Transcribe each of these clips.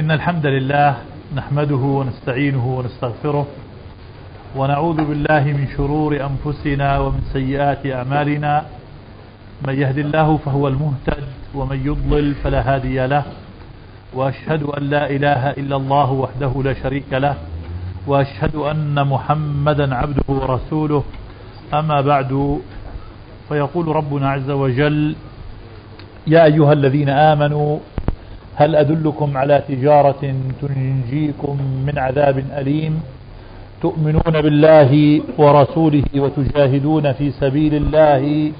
إن الحمد لله نحمده ونستعينه ونستغفره ونعوذ بالله من شرور أنفسنا ومن سيئات أعمالنا. من يهد الله فهو المهتد ومن يضلل فلا هادي له. وأشهد أن لا إله إلا الله وحده لا شريك له. وأشهد أن محمدا عبده ورسوله. أما بعد فيقول ربنا عز وجل يا أيها الذين آمنوا هل أدلكم على تجارة تنجيكم من عذاب أليم؟ تؤمنون بالله ورسوله وتجاهدون في سبيل الله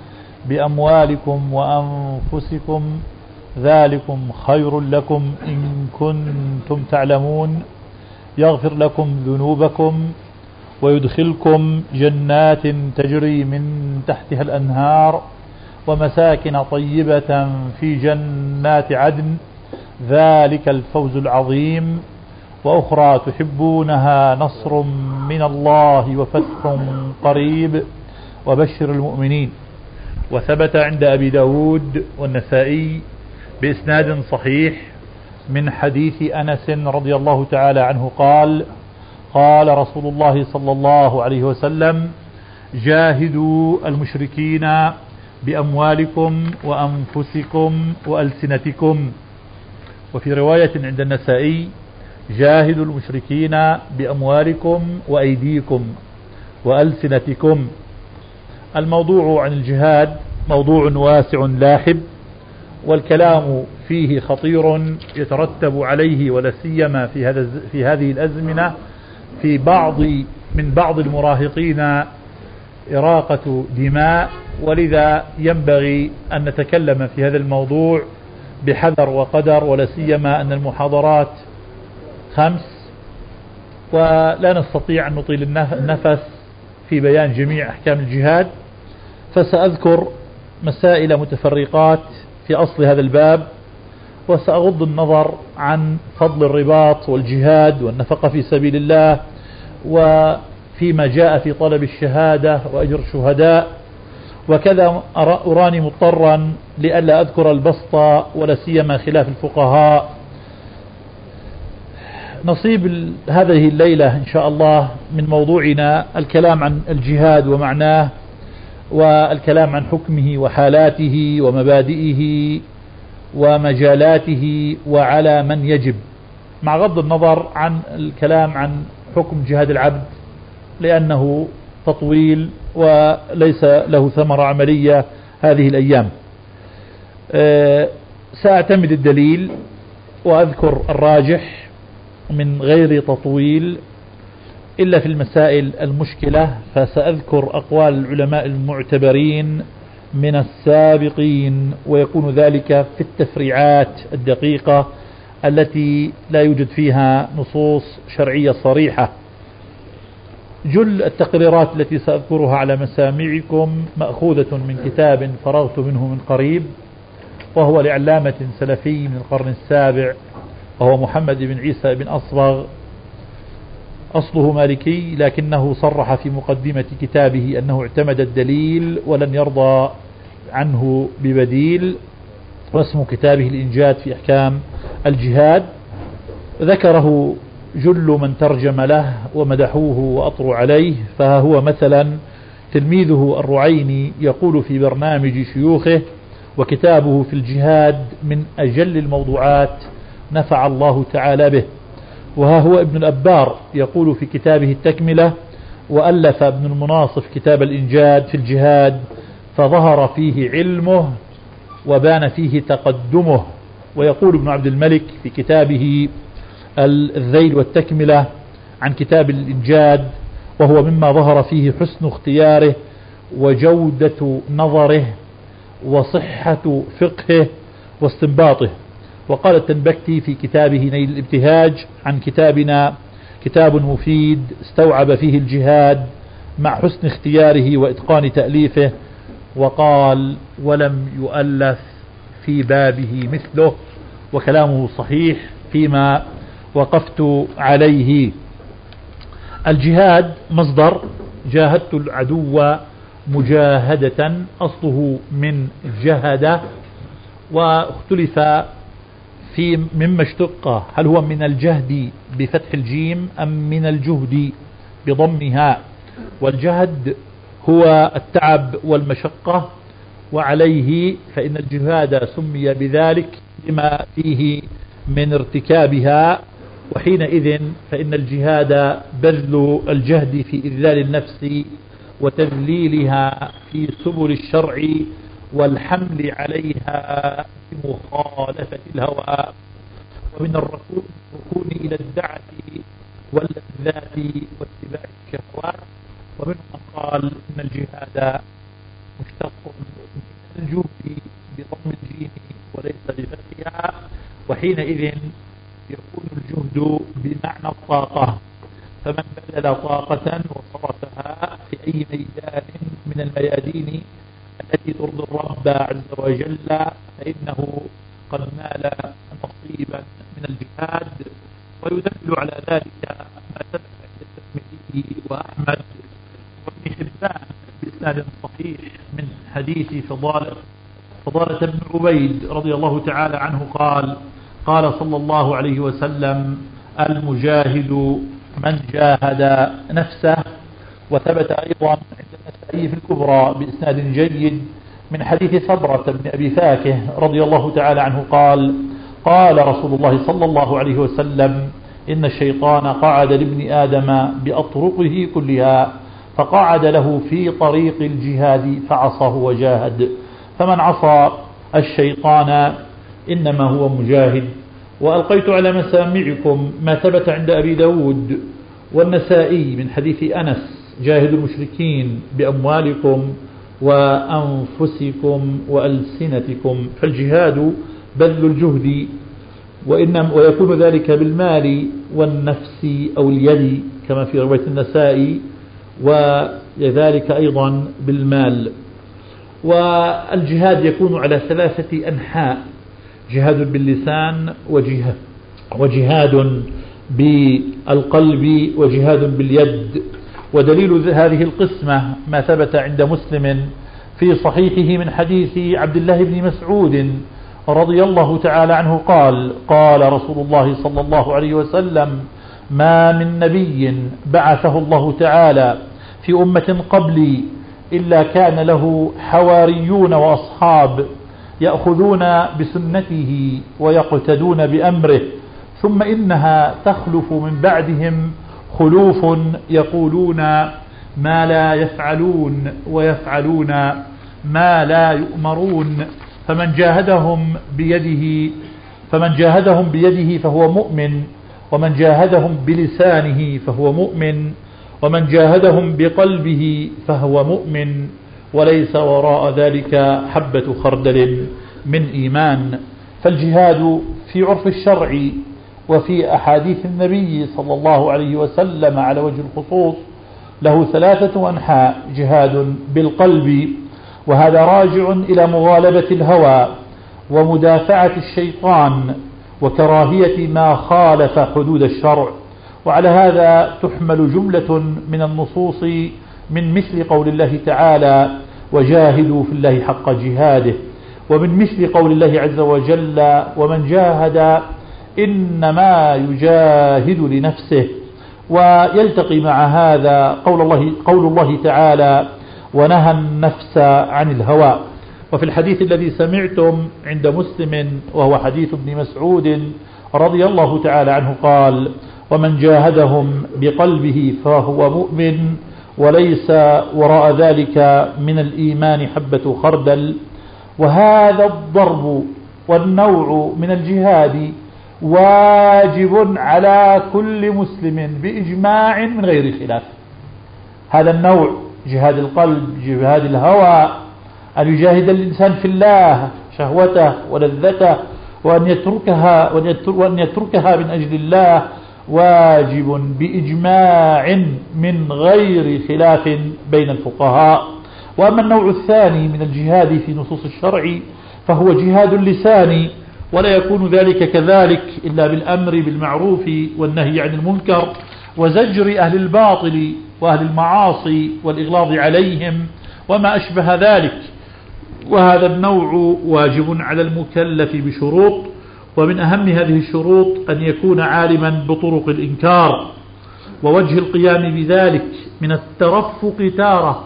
بأموالكم وأنفسكم ذلكم خير لكم إن كنتم تعلمون. يغفر لكم ذنوبكم ويدخلكم جنات تجري من تحتها الأنهار ومساكن طيبة في جنات عدن. ذلك الفوز العظيم. وأخرى تحبونها نصر من الله وفتح قريب. وبشر المؤمنين. وثبت عند أبي داود والنسائي بإسناد صحيح من حديث أنس رضي الله تعالى عنه قال قال رسول الله صلى الله عليه وسلم جاهدوا المشركين بأموالكم وأنفسكم وألسنتكم. وفي رواية عند النسائي جاهدوا المشركين بأموالكم وأيديكم وألسنتكم. الموضوع عن الجهاد موضوع واسع لاحب والكلام فيه خطير يترتب عليه ولا سيما في هذا في هذه الأزمنة في بعض من بعض المراهقين إراقة دماء. ولذا ينبغي أن نتكلم في هذا الموضوع بحذر وقدر ولا سيما أن المحاضرات خمس. ولا نستطيع أن نطيل النفس في بيان جميع أحكام الجهاد. فسأذكر مسائل متفرقات في أصل هذا الباب وسأغض النظر عن فضل الرباط والجهاد والنفقة في سبيل الله وفيما جاء في طلب الشهادة وأجر الشهداء. وكذا أراني مضطرا لئلا أذكر البسط ولا سيما خلاف الفقهاء. نصيب هذه الليلة إن شاء الله من موضوعنا الكلام عن الجهاد ومعناه والكلام عن حكمه وحالاته ومبادئه ومجالاته وعلى من يجب. مع غض النظر عن الكلام عن حكم جهاد العبد لأنه تطويل وليس له ثمرة عملية هذه الأيام. أه، سأعتمد الدليل وأذكر الراجح من غير تطويل إلا في المسائل المشكلة فسأذكر أقوال العلماء المعتبرين من السابقين ويكون ذلك في التفريعات الدقيقة التي لا يوجد فيها نصوص شرعية صريحة. جل التقريرات التي سأذكرها على مسامعكم مأخوذة من كتاب فرغت منه من قريب وهو لعلامة سلفي من القرن السابع وهو محمد بن عيسى بن أصبغ. أصله مالكي لكنه صرح في مقدمة كتابه أنه اعتمد الدليل ولن يرضى عنه ببديل واسم كتابه الإنجاد في أحكام الجهاد. ذكره جل من ترجم له ومدحوه وأطروا عليه فها هو مثلا تلميذه الرعيني يقول في برنامج شيوخه وكتابه في الجهاد من أجل الموضوعات نفع الله تعالى به وها هو ابن الأبار يقول في كتابه التكملة وألف ابن المناصف كتاب الإنجاد في الجهاد فظهر فيه علمه وبان فيه تقدمه ويقول ابن عبد الملك في كتابه الذيل والتكملة عن كتاب الإنجاد وهو مما ظهر فيه حسن اختياره وجودة نظره وصحة فقهه واستنباطه. وقال التنبكتي في كتابه نيل الابتهاج عن كتابنا كتاب مفيد استوعب فيه الجهاد مع حسن اختياره وإتقان تأليفه وقال ولم يؤلف في بابه مثله وكلامه صحيح فيما وقفت عليه. الجهاد مصدر. جاهدت العدو مجاهدة. أصله من جهد. واختلف في مما اشتق. هل هو من الجهد بفتح الجيم أم من الجهد بضمها؟ والجهد هو التعب والمشقة. وعليه فإن الجهاد سمي بذلك لما فيه من ارتكابها. وحينئذ فإن الجهاد بذل الجهد في إذلال النفس وتذليلها في سبل الشرع والحمل عليها بمخالفة الهوى. ومن الركون إلى الدعة واللذات واتباع الشهوات. ومنهم من قال إن الجهاد مشتق من الجهد بضم الجيم وليس بفتحها. وحينئذ يكون الجهد بمعنى الطاقة. فمن بذل طاقة وصرفها في أي ميدان من الميادين التي ترضي الرب عز وجل فإنه قد نال نصيبا من الجهاد ويدل على ذلك ما ثبت عند وأحمد وابن حبان بإسناد صحيح من حديث فضالة فضالة بن عبيد رضي الله تعالى عنه قال قال صلى الله عليه وسلم المجاهد من جاهد نفسه وثبت أيضا عند النسائي في الكبرى بإسناد جيد من حديث صبرة بن أبي فاكه رضي الله تعالى عنه قال قال رسول الله صلى الله عليه وسلم إن الشيطان قعد لابن آدم بأطرقه كلها فقعد له في طريق الجهاد فعصاه وجاهد فمن عصى الشيطان إنما هو مجاهد. وألقيت على مسامعكم ما ثبت عند أبي داود والنسائي من حديث أنس جاهدوا المشركين بأموالكم وأنفسكم وألسنتكم فالجهاد بذل الجهد وإنما ويكون ذلك بالمال والنفس أو اليد كما في رواية النسائي وذلك أيضا بالمال. والجهاد يكون على ثلاثة أنحاء. جهاد باللسان وجهاد, وجهاد بالقلب وجهاد باليد. ودليل هذه القسمة ما ثبت عند مسلم في صحيحه من حديث عبد الله بن مسعود رضي الله تعالى عنه قال قال رسول الله صلى الله عليه وسلم ما من نبي بعثه الله تعالى في أمة قبلي إلا كان له حواريون وأصحاب يأخذون بسنته ويقتدون بأمره ثم إنها تخلف من بعدهم خلوف يقولون ما لا يفعلون ويفعلون ما لا يؤمرون. فمن جاهدهم بيده فمن جاهدهم بيده فهو مؤمن ومن جاهدهم بلسانه فهو مؤمن ومن جاهدهم بقلبه فهو مؤمن. وليس وراء ذلك حبة خردل من إيمان. فالجهاد في عرف الشرع وفي أحاديث النبي صلى الله عليه وسلم على وجه الخصوص له ثلاثة أنحاء جهاد بالقلب وهذا راجع إلى مغالبة الهوى ومدافعة الشيطان وكراهية ما خالف حدود الشرع. وعلى هذا تحمل جملة من النصوص من مثل قول الله تعالى وجاهدوا في الله حق جهاده ومن مثل قول الله عز وجل ومن جاهد إنما يجاهد لنفسه ويلتقي مع هذا قول الله, قول الله تعالى ونهى النفس عن الهوى. وفي الحديث الذي سمعتم عند مسلم وهو حديث ابن مسعود رضي الله تعالى عنه قال ومن جاهدهم بقلبه فهو مؤمن وليس وراء ذلك من الإيمان حبة خردل. وهذا الضرب والنوع من الجهاد واجب على كل مسلم بإجماع من غير خلاف. هذا النوع جهاد القلب جهاد الهوى أن يجاهد الإنسان في الله شهوته ولذته وأن يتركها, وأن يتركها من أجل الله واجب بإجماع من غير خلاف بين الفقهاء. وأما النوع الثاني من الجهاد في نصوص الشرع فهو جهاد اللسان ولا يكون ذلك كذلك إلا بالأمر بالمعروف والنهي عن المنكر وزجر أهل الباطل وأهل المعاصي والإغلاظ عليهم وما أشبه ذلك. وهذا النوع واجب على المكلف بشروط ومن أهم هذه الشروط أن يكون عالما بطرق الإنكار ووجه القيام بذلك من الترفق تارة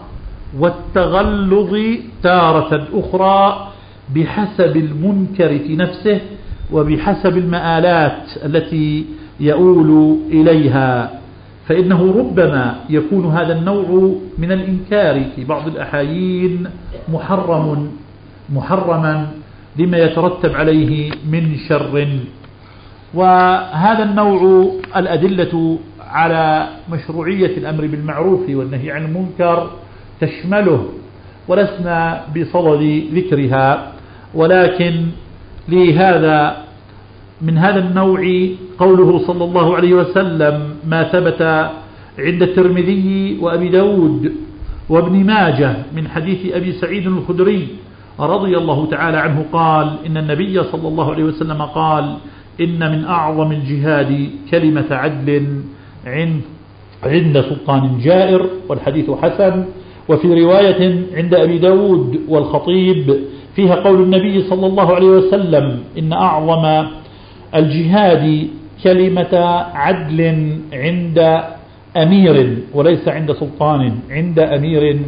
والتغلظ تارة أخرى بحسب المنكر في نفسه وبحسب المآلات التي يؤول إليها. فإنه ربما يكون هذا النوع من الإنكار في بعض الأحايين محرم محرما لما يترتب عليه من شر. وهذا النوع الأدلة على مشروعية الأمر بالمعروف والنهي عن المنكر تشمله ولسنا بصدد ذكرها. ولكن لهذا من هذا النوع قوله صلى الله عليه وسلم ما ثبت عند الترمذي وأبي داود وابن ماجه من حديث أبي سعيد الخدري رضي الله تعالى عنه قال إن النبي صلى الله عليه وسلم قال إن من أعظم الجهاد كلمة عدل عند عند سلطان جائر والحديث حسن. وفي رواية عند أبي داود والخطيب فيها قول النبي صلى الله عليه وسلم إن أعظم الجهاد كلمة عدل عند أمير وليس عند سلطان عند أمير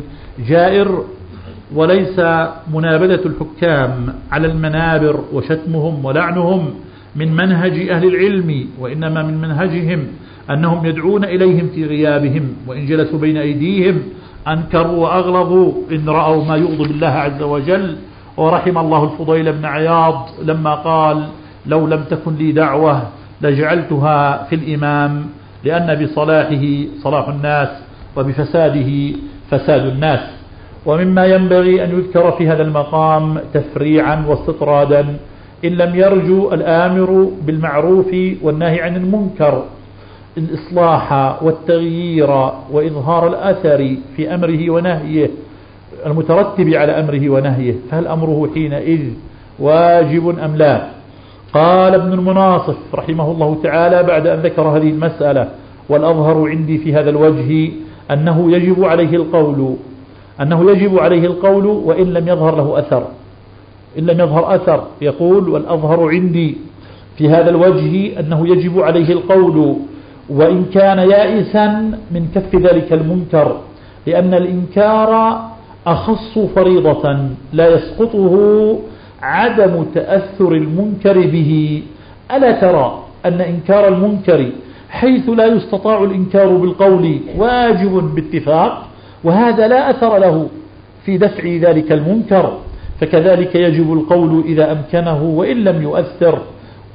جائر. وليس منابذة الحكام على المنابر وشتمهم ولعنهم من منهج أهل العلم وإنما من منهجهم أنهم يدعون إليهم في غيابهم وإن جلسوا بين أيديهم أنكروا وأغلظوا إن رأوا ما يغضب الله عز وجل. ورحم الله الفضيل بن عياض لما قال لو لم تكن لي دعوة لجعلتها في الإمام لأن بصلاحه صلاح الناس وبفساده فساد الناس. ومما ينبغي أن يذكر في هذا المقام تفريعا واستطرادا إن لم يرجو الآمر بالمعروف والنهي عن المنكر الإصلاح والتغيير وإظهار الأثر في أمره ونهيه المترتب على أمره ونهيه فهل أمره حينئذ واجب أم لا؟ قال ابن المناصف رحمه الله تعالى بعد أن ذكر هذه المسألة والأظهر عندي في هذا الوجه أنه يجب عليه القول أنه يجب عليه القول وإن لم يظهر له أثر. إن لم يظهر أثر يقول والأظهر عندي في هذا الوجه أنه يجب عليه القول وإن كان يائسا من كف ذلك المنكر لأن الإنكار أخص فريضة لا يسقطه عدم تأثر المنكر به. ألا ترى أن إنكار المنكر حيث لا يستطاع الإنكار بالقول واجب باتفاق؟ وهذا لا أثر له في دفع ذلك المنكر. فكذلك يجب القول إذا أمكنه وإن لم يؤثر.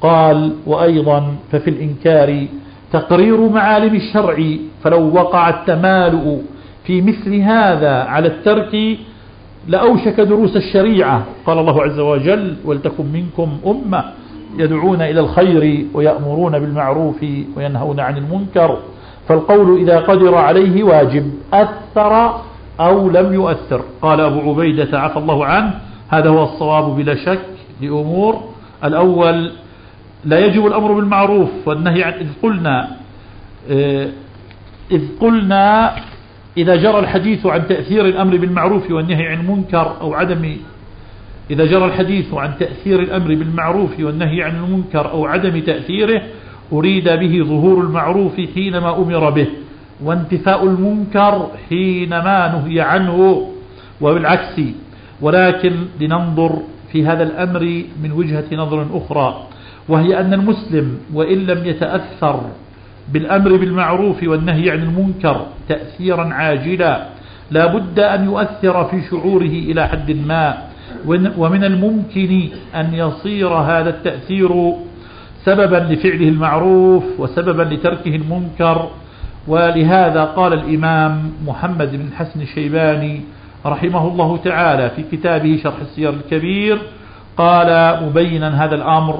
قال وأيضا ففي الإنكار تقرير معالم الشرع فلو وقع التمالؤ في مثل هذا على الترك لأوشك دروس الشريعة. قال الله عز وجل ولتكن منكم أمة يدعون إلى الخير ويأمرون بالمعروف وينهون عن المنكر. فالقول إذا قدر عليه واجب أثر أو لم يؤثر. قال أبو عبيدة عفى الله عنه هذا هو الصواب بلا شك لأمور. الأول لا يجب الأمر بالمعروف والنهي عن إذ قلنا آه، إذ قلنا إذا جرى الحديث عن تأثير الأمر بالمعروف والنهي عن المنكر أو عدم إذا جرى الحديث عن تأثير الأمر بالمعروف والنهي عن المنكر أو عدم تأثيره أريد به ظهور المعروف حينما أمر به وانتفاء المنكر حينما نهي عنه وبالعكس. ولكن لننظر في هذا الأمر من وجهة نظر أخرى وهي أن المسلم وإن لم يتأثر بالأمر بالمعروف والنهي عن المنكر تأثيرا عاجلا لا بد أن يؤثر في شعوره إلى حد ما. ومن الممكن أن يصير هذا التأثير سببا لفعله المعروف وسببا لتركه المنكر ولهذا قال الإمام محمد بن حسن الشيباني رحمه الله تعالى في كتابه شرح السير الكبير قال مبينا هذا الأمر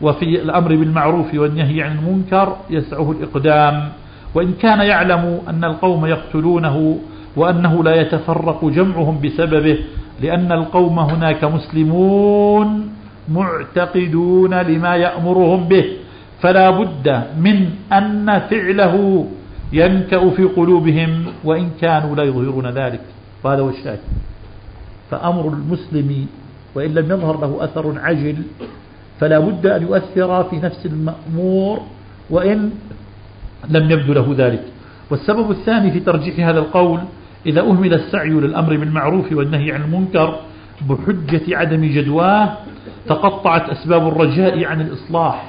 وفي الأمر بالمعروف والنهي عن المنكر يسعه الإقدام وإن كان يعلم أن القوم يقتلونه وأنه لا يتفرق جمعهم بسببه لأن القوم هناك مسلمون. معتقدون لما يأمرهم به. فلا بد من أن فعله ينكأ في قلوبهم وإن كانوا لا يظهرون ذلك. وهذا هو الشاهد. فأمر المسلم وإن لم يظهر له أثر عجل فلا بد أن يؤثر في نفس المأمور وإن لم يبدو له ذلك. والسبب الثاني في ترجيح هذا القول إذا أهمل السعي للأمر بالمعروف والنهي عن المنكر بحجة عدم جدواه تقطعت أسباب الرجاء عن الإصلاح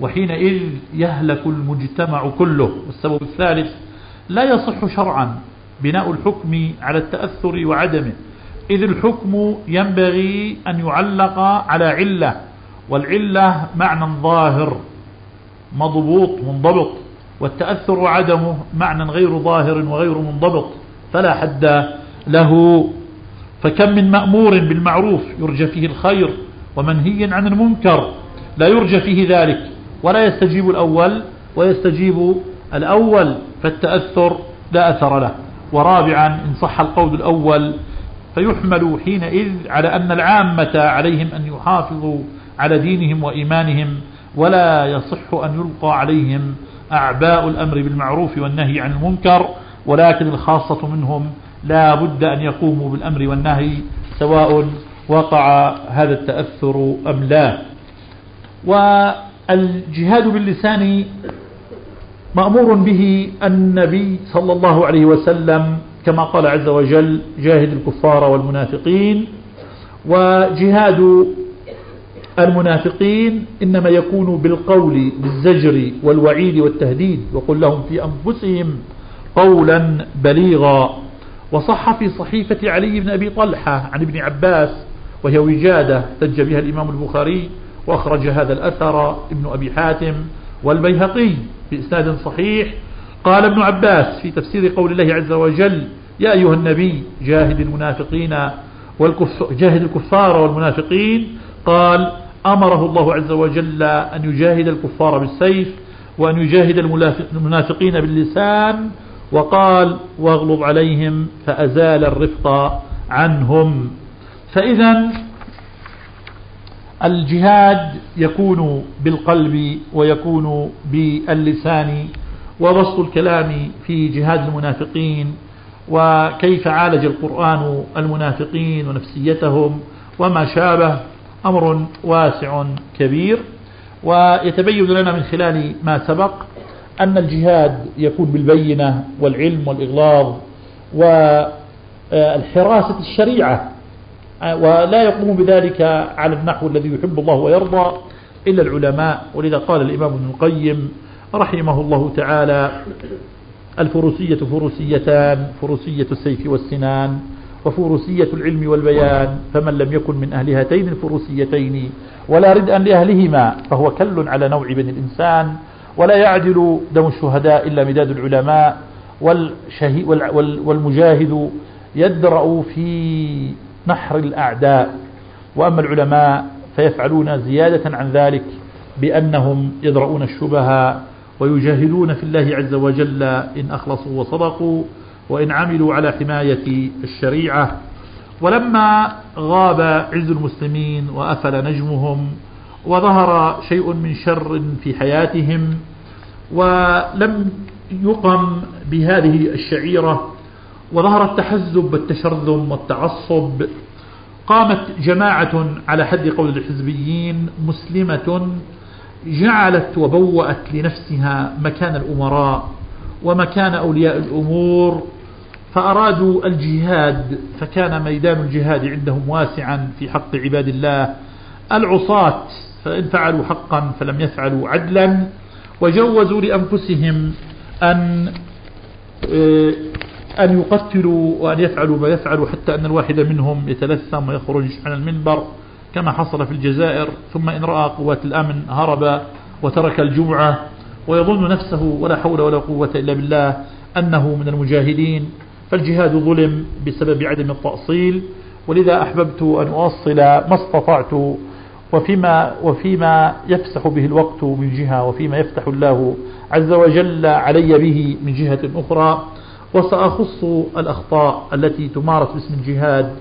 وحينئذ يهلك المجتمع كله. والسبب الثالث لا يصح شرعا بناء الحكم على التأثر وعدمه. إذ الحكم ينبغي أن يعلق على علة والعلة معنى ظاهر مضبوط منضبط. والتأثر وعدمه معنى غير ظاهر وغير منضبط فلا حد له. فكم من مأمور بالمعروف يرجى فيه الخير ومنهي عن المنكر لا يرجى فيه ذلك ولا يستجيب الأول ويستجيب الأول فالتأثر لا أثر له. ورابعا إن صح القول الأول فيحمل حينئذ على أن العامة عليهم أن يحافظوا على دينهم وإيمانهم ولا يصح أن يلقى عليهم أعباء الأمر بالمعروف والنهي عن المنكر ولكن الخاصة منهم لا بد أن يقوموا بالأمر والنهي سواء وقع هذا التأثر أم لا. والجهاد باللسان مأمور به النبي صلى الله عليه وسلم كما قال عز وجل جاهد الكفار والمنافقين. وجهاد المنافقين إنما يكون بالقول بالزجر والوعيد والتهديد وقل لهم في أنفسهم قولا بليغا. وصح في صحيفة علي بن أبي طلحة عن ابن عباس وهي وجادة تج بها الإمام البخاري وأخرج هذا الأثر ابن أبي حاتم والبيهقي بإسناد صحيح قال ابن عباس في تفسير قول الله عز وجل يا أيها النبي جاهد المنافقين. جاهد الكفار والمنافقين قال أمره الله عز وجل أن يجاهد الكفار بالسيف وأن يجاهد المنافقين باللسان وقال واغلب عليهم فأزال الرفق عنهم. فإذا الجهاد يكون بالقلب ويكون باللسان وبسط الكلام في جهاد المنافقين وكيف عالج القرآن المنافقين ونفسيتهم وما شابه أمر واسع كبير. ويتبين لنا من خلال ما سبق أن الجهاد يكون بالبينة والعلم والإغلاظ والحراسة الشريعة ولا يقوم بذلك على النحو الذي يحب الله ويرضى إلا العلماء. ولذا قال الإمام ابن القيم رحمه الله تعالى الفروسية فروسيتان فروسية السيف والسنان وفروسية العلم والبيان فمن لم يكن من أهل هاتين الفروسيتين ولا ردءا لأهلهما فهو كل على نوع بني الإنسان. ولا يعدل دم الشهداء إلا مداد العلماء والمجاهد يدرأ في نحر الأعداء. وأما العلماء فيفعلون زيادة عن ذلك بأنهم يدرؤون الشبهة ويجاهدون في الله عز وجل إن أخلصوا وصدقوا وإن عملوا على حماية الشريعة. ولما غاب عز المسلمين وأفل نجمهم وظهر شيء من شر في حياتهم ولم يقم بهذه الشعيرة وظهر التحزب والتشرذم والتعصب. قامت جماعة على حد قول الحزبيين مسلمة جعلت وبوأت لنفسها مكان الأمراء ومكان أولياء الأمور فأرادوا الجهاد فكان ميدان الجهاد عندهم واسعا في حق عباد الله. العصاة فإن فعلوا حقا فلم يفعلوا عدلا وجوزوا لأنفسهم أن آه، أن يقتلوا وأن يفعلوا ما يفعلوا حتى أن الواحد منهم يتلثم ويخرج عن المنبر كما حصل في الجزائر. ثم إن رأى قوات الأمن هرب وترك الجمعة ويظن نفسه ولا حول ولا قوة إلا بالله أنه من المجاهدين. فالجهاد ظلم بسبب عدم التأصيل. ولذا أحببت أن أوصل ما استطعت وفيما, وفيما يفسح به الوقت من جهة وفيما يفتح الله عز وجل علي به من جهة أخرى وسأخص الأخطاء التي تمارس باسم الجهاد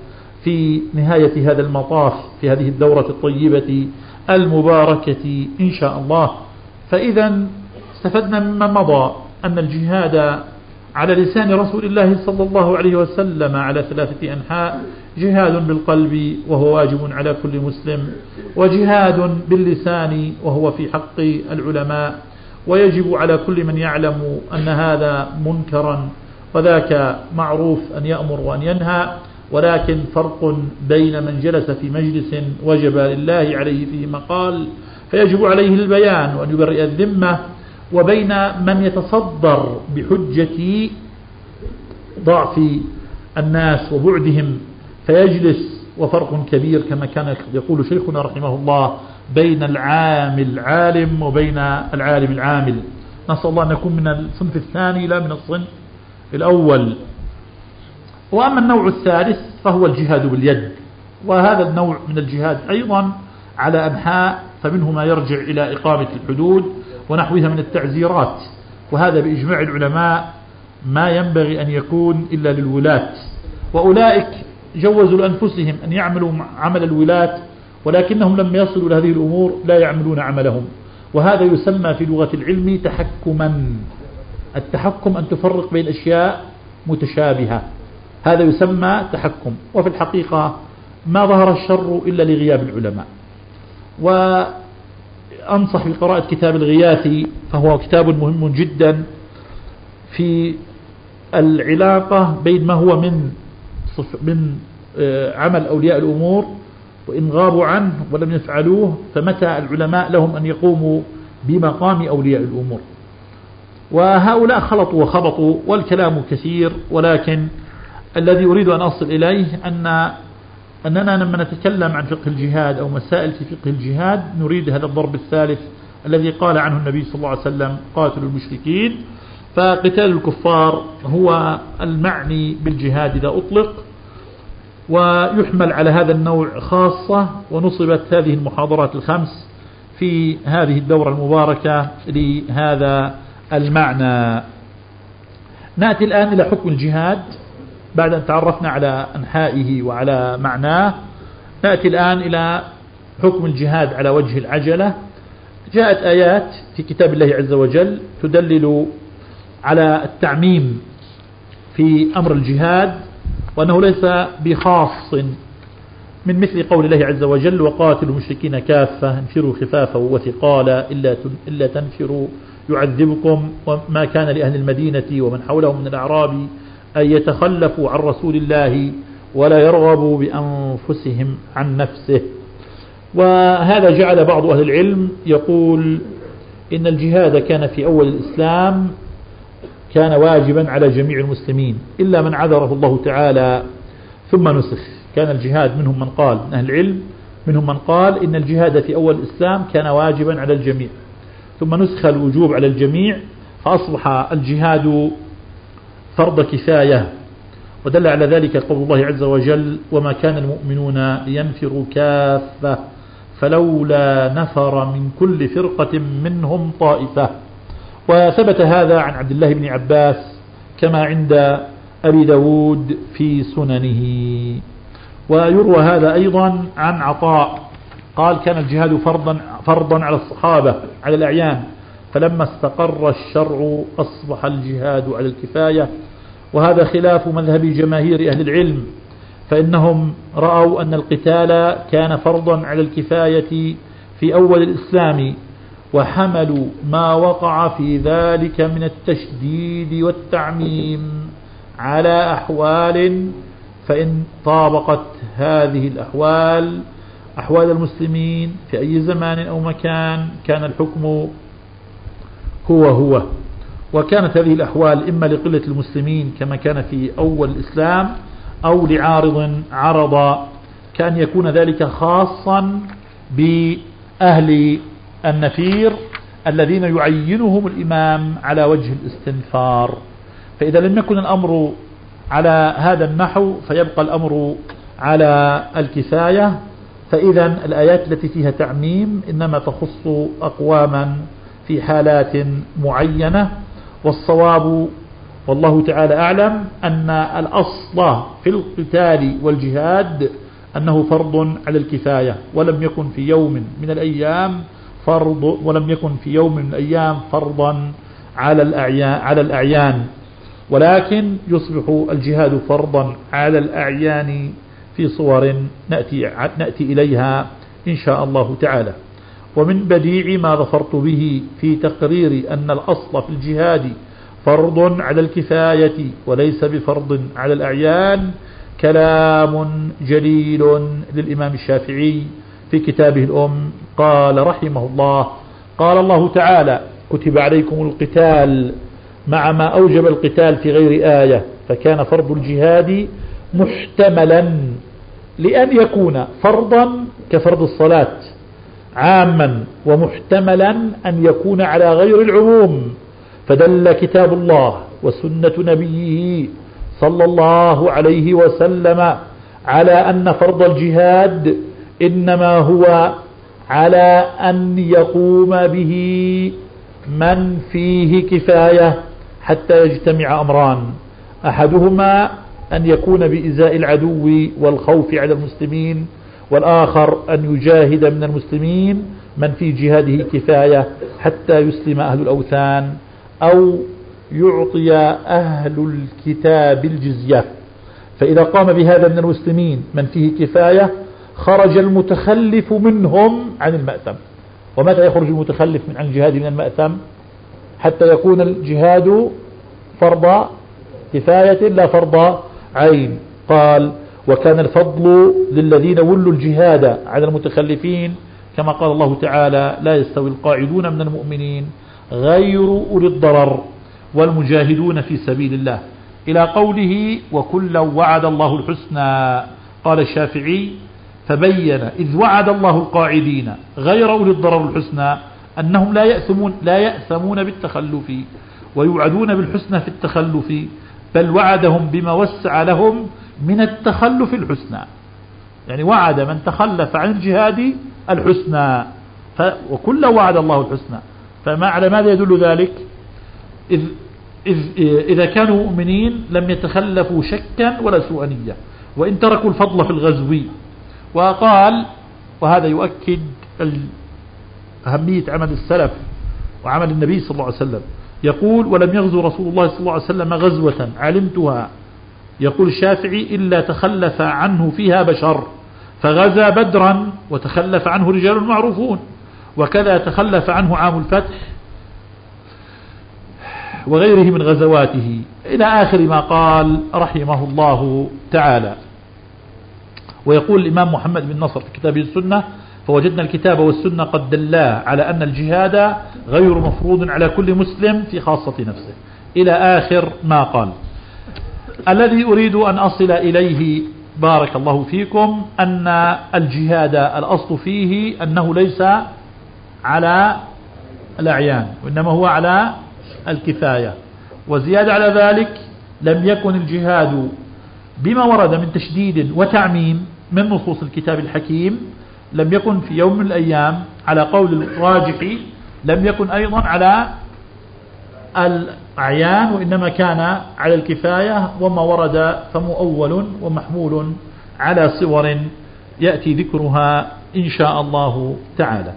في نهاية هذا المطاف في هذه الدورة الطيبة المباركة إن شاء الله. فإذا استفدنا مما مضى أن الجهاد على لسان رسول الله صلى الله عليه وسلم على ثلاثة أنحاء جهاد بالقلب وهو واجب على كل مسلم وجهاد باللسان وهو في حق العلماء ويجب على كل من يعلم أن هذا منكرا وذاك معروف أن يأمر وأن ينهى ولكن فرق بين من جلس في مجلس وجب لله عليه فيه مقال فيجب عليه البيان وأن يبرئ الذمة وبين من يتصدر بحجة ضعف الناس وبعدهم فيجلس وفرق كبير كما كان يقول شيخنا رحمه الله بين العامل العالم وبين العالم العامل. نسأل الله أن نكون من الصنف الثاني لا من الصنف الأول. وأما النوع الثالث فهو الجهاد باليد وهذا النوع من الجهاد أيضا على أنحاء فمنه ما يرجع إلى إقامة الحدود ونحوها من التعزيرات وهذا بإجماع العلماء ما ينبغي أن يكون إلا للولاة. وأولئك جوزوا لأنفسهم أن يعملوا عمل الولاة ولكنهم لما يصلوا لهذه الأمور لا يعملون عملهم. وهذا يسمى في لغة العلم تحكما. التحكم أن تفرق بين أشياء متشابهة. هذا يسمى تحكم. وفي الحقيقة ما ظهر الشر إلا لغياب العلماء. وأنصح بقراءة كتاب الغياثي فهو كتاب مهم جدا في العلاقة بين ما هو من من آه، عمل أولياء الأمور وإن غابوا عنه ولم يفعلوه فمتى العلماء لهم أن يقوموا بمقام أولياء الأمور؟ وهؤلاء خلطوا وخبطوا والكلام كثير ولكن الذي أريد أن أصل إليه أن أننا لما نتكلم عن فقه الجهاد أو مسائل في فقه الجهاد نريد هذا الضرب الثالث الذي قال عنه النبي صلى الله عليه وسلم قاتل المشركين. فقتال الكفار هو المعني بالجهاد إذا أطلق ويحمل على هذا النوع خاصة ونصبت هذه المحاضرات الخمس في هذه الدورة المباركة لهذا المعنى. نأتي الآن إلى حكم الجهاد. بعد أن تعرفنا على أنحائه وعلى معناه نأتي الآن إلى حكم الجهاد على وجه العجلة. جاءت آيات في كتاب الله عز وجل تدلل على التعميم في أمر الجهاد وأنه ليس بخاص من مثل قول الله عز وجل وقاتلوا المشركين كافة انفروا خفافا وثقالا إلا, تنفروا يعذبكم وما كان لأهل المدينة ومن حولهم من الأعراب أن يتخلفوا عن رسول الله ولا يرغبوا بأنفسهم عن نفسه. وهذا جعل بعض أهل العلم يقول إن الجهاد كان في أول الإسلام كان واجبا على جميع المسلمين إلا من عذره الله تعالى. ثم نسخ. كان الجهاد منهم من قال من أهل العلم منهم من قال إن الجهاد في أول الإسلام كان واجبا على الجميع. ثم نسخ الوجوب على الجميع فأصبح الجهاد فرض كفاية. ودل على ذلك قول الله عز وجل وما كان المؤمنون لينفروا كافة فلولا نفر من كل فرقة منهم طائفة وثبت هذا عن عبد الله بن عباس كما عند أبي داود في سننه. ويروى هذا أيضا عن عطاء. قال كان الجهاد فرضا, فرضا على الصحابة على الأعيان. فلما استقر الشرع أصبح الجهاد على الكفاية. وهذا خلاف مذهب جماهير أهل العلم. فإنهم رأوا أن القتال كان فرضا على الكفاية في أول الإسلام. وحملوا ما وقع في ذلك من التشديد والتعميم على أحوال فإن طابقت هذه الأحوال أحوال المسلمين في أي زمان أو مكان كان الحكم هو هو. وكانت هذه الأحوال إما لقلة المسلمين كما كان في أول الإسلام أو لعارض عرض كأن يكون ذلك خاصا بأهل النفير الذين يعينهم الإمام على وجه الاستنفار. فإذا لم يكن الأمر على هذا النحو فيبقى الأمر على الكفاية. فإذا الآيات التي فيها تعميم إنما تخص أقواما في حالات معينة. والصواب والله تعالى أعلم أن الأصل في القتال والجهاد أنه فرض على الكفاية ولم يكن في يوم من الأيام فرض ولم يكن في يوم من الأيام فرضا على الأعيان, على الأعيان. ولكن يصبح الجهاد فرضا على الأعيان في صور نأتي, نأتي إليها إن شاء الله تعالى. ومن بديع ما ظفرت به في تقرير أن الأصل في الجهاد فرض على الكفاية وليس بفرض على الأعيان كلام جليل للإمام الشافعي في كتابه الأم قال رحمه الله قال الله تعالى كتب عليكم القتال مع ما أوجب القتال في غير آية فكان فرض الجهاد محتملا لأن يكون فرضا كفرض الصلاة عاما ومحتملا أن يكون على غير العموم. فدل كتاب الله وسنة نبيه صلى الله عليه وسلم على أن فرض الجهاد إنما هو على أن يقوم به من فيه كفاية حتى يجتمع أمران. أحدهما أن يكون بإزاء العدو والخوف على المسلمين والآخر أن يجاهد من المسلمين من في جهاده كفاية حتى يسلم أهل الأوثان أو يعطي أهل الكتاب الجزية. فإذا قام بهذا من المسلمين من فيه كفاية خرج المتخلف منهم عن المأثم. ومتى يخرج المتخلف من عن الجهاد من المأثم؟ حتى يكون الجهاد فرض كفاية لا فرض عين. قال وكان الفضل للذين ولوا الجهاد على المتخلفين كما قال الله تعالى لا يستوي القاعدون من المؤمنين غير أولي الضرر والمجاهدون في سبيل الله. إلى قوله وكلا وعد الله الحسنى. قال الشافعي فبين إذ وعد الله القاعدين غير أولي الضرر الحسنى أنهم لا يأثمون, لا يأثمون بالتخلف ويوعدون بالحسنى في التخلف بل وعدهم بما وسع لهم من التخلف الحسنى. يعني وعد من تخلف عن الجهاد الحسنى وكل وعد الله الحسنى. فما على ماذا يدل ذلك؟ إذ إذ إذا كانوا مؤمنين لم يتخلفوا شكا ولا سوء نية. وإن تركوا الفضل في الغزو وقال وهذا يؤكد أهمية عمل السلف وعمل النبي صلى الله عليه وسلم. يقول ولم يغزو رسول الله صلى الله عليه وسلم غزوة علمتها. يقول الشافعي إلا تخلف عنه فيها بشر فغزا بدرا وتخلف عنه رجال معروفون وكذا تخلف عنه عام الفتح وغيره من غزواته. إلى آخر ما قال رحمه الله تعالى. ويقول الإمام محمد بن نصر في كتابه السنة فوجدنا الكتاب والسنة قد دلا على أن الجهاد غير مفروض على كل مسلم في خاصة نفسه. إلى آخر ما قال الذي أريد أن أصل إليه بارك الله فيكم أن الجهاد الأصل فيه أنه ليس على الأعيان وإنما هو على الكفاية. وزيادة على ذلك لم يكن الجهاد بما ورد من تشديد وتعميم من نصوص الكتاب الحكيم لم يكن في يوم من الأيام على قول الراجح لم يكن أيضا على الأعيان وإنما كان على الكفاية وما ورد فمؤول ومحمول على صور يأتي ذكرها إن شاء الله تعالى.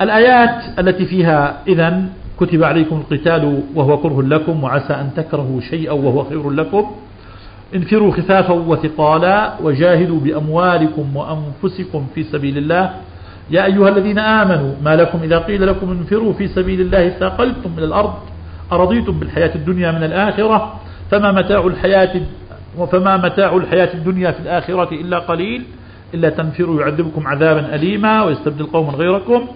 الآيات التي فيها إذا كتب عليكم القتال وهو كره لكم وعسى أن تكرهوا شيئا وهو خير لكم. انفروا خفافا وثقالا وجاهدوا بأموالكم وأنفسكم في سبيل الله. يا أيها الذين آمنوا ما لكم إذا قيل لكم انفروا في سبيل الله استقلتم من الأرض؟ أرضيتم بالحياة الدنيا من الآخرة؟ فما متاع الحياة وفما متاع الحياة الدنيا في الآخرة إلا قليل؟ إلا تنفروا يعذبكم عذابا أليما ويستبدل قوما غيركم.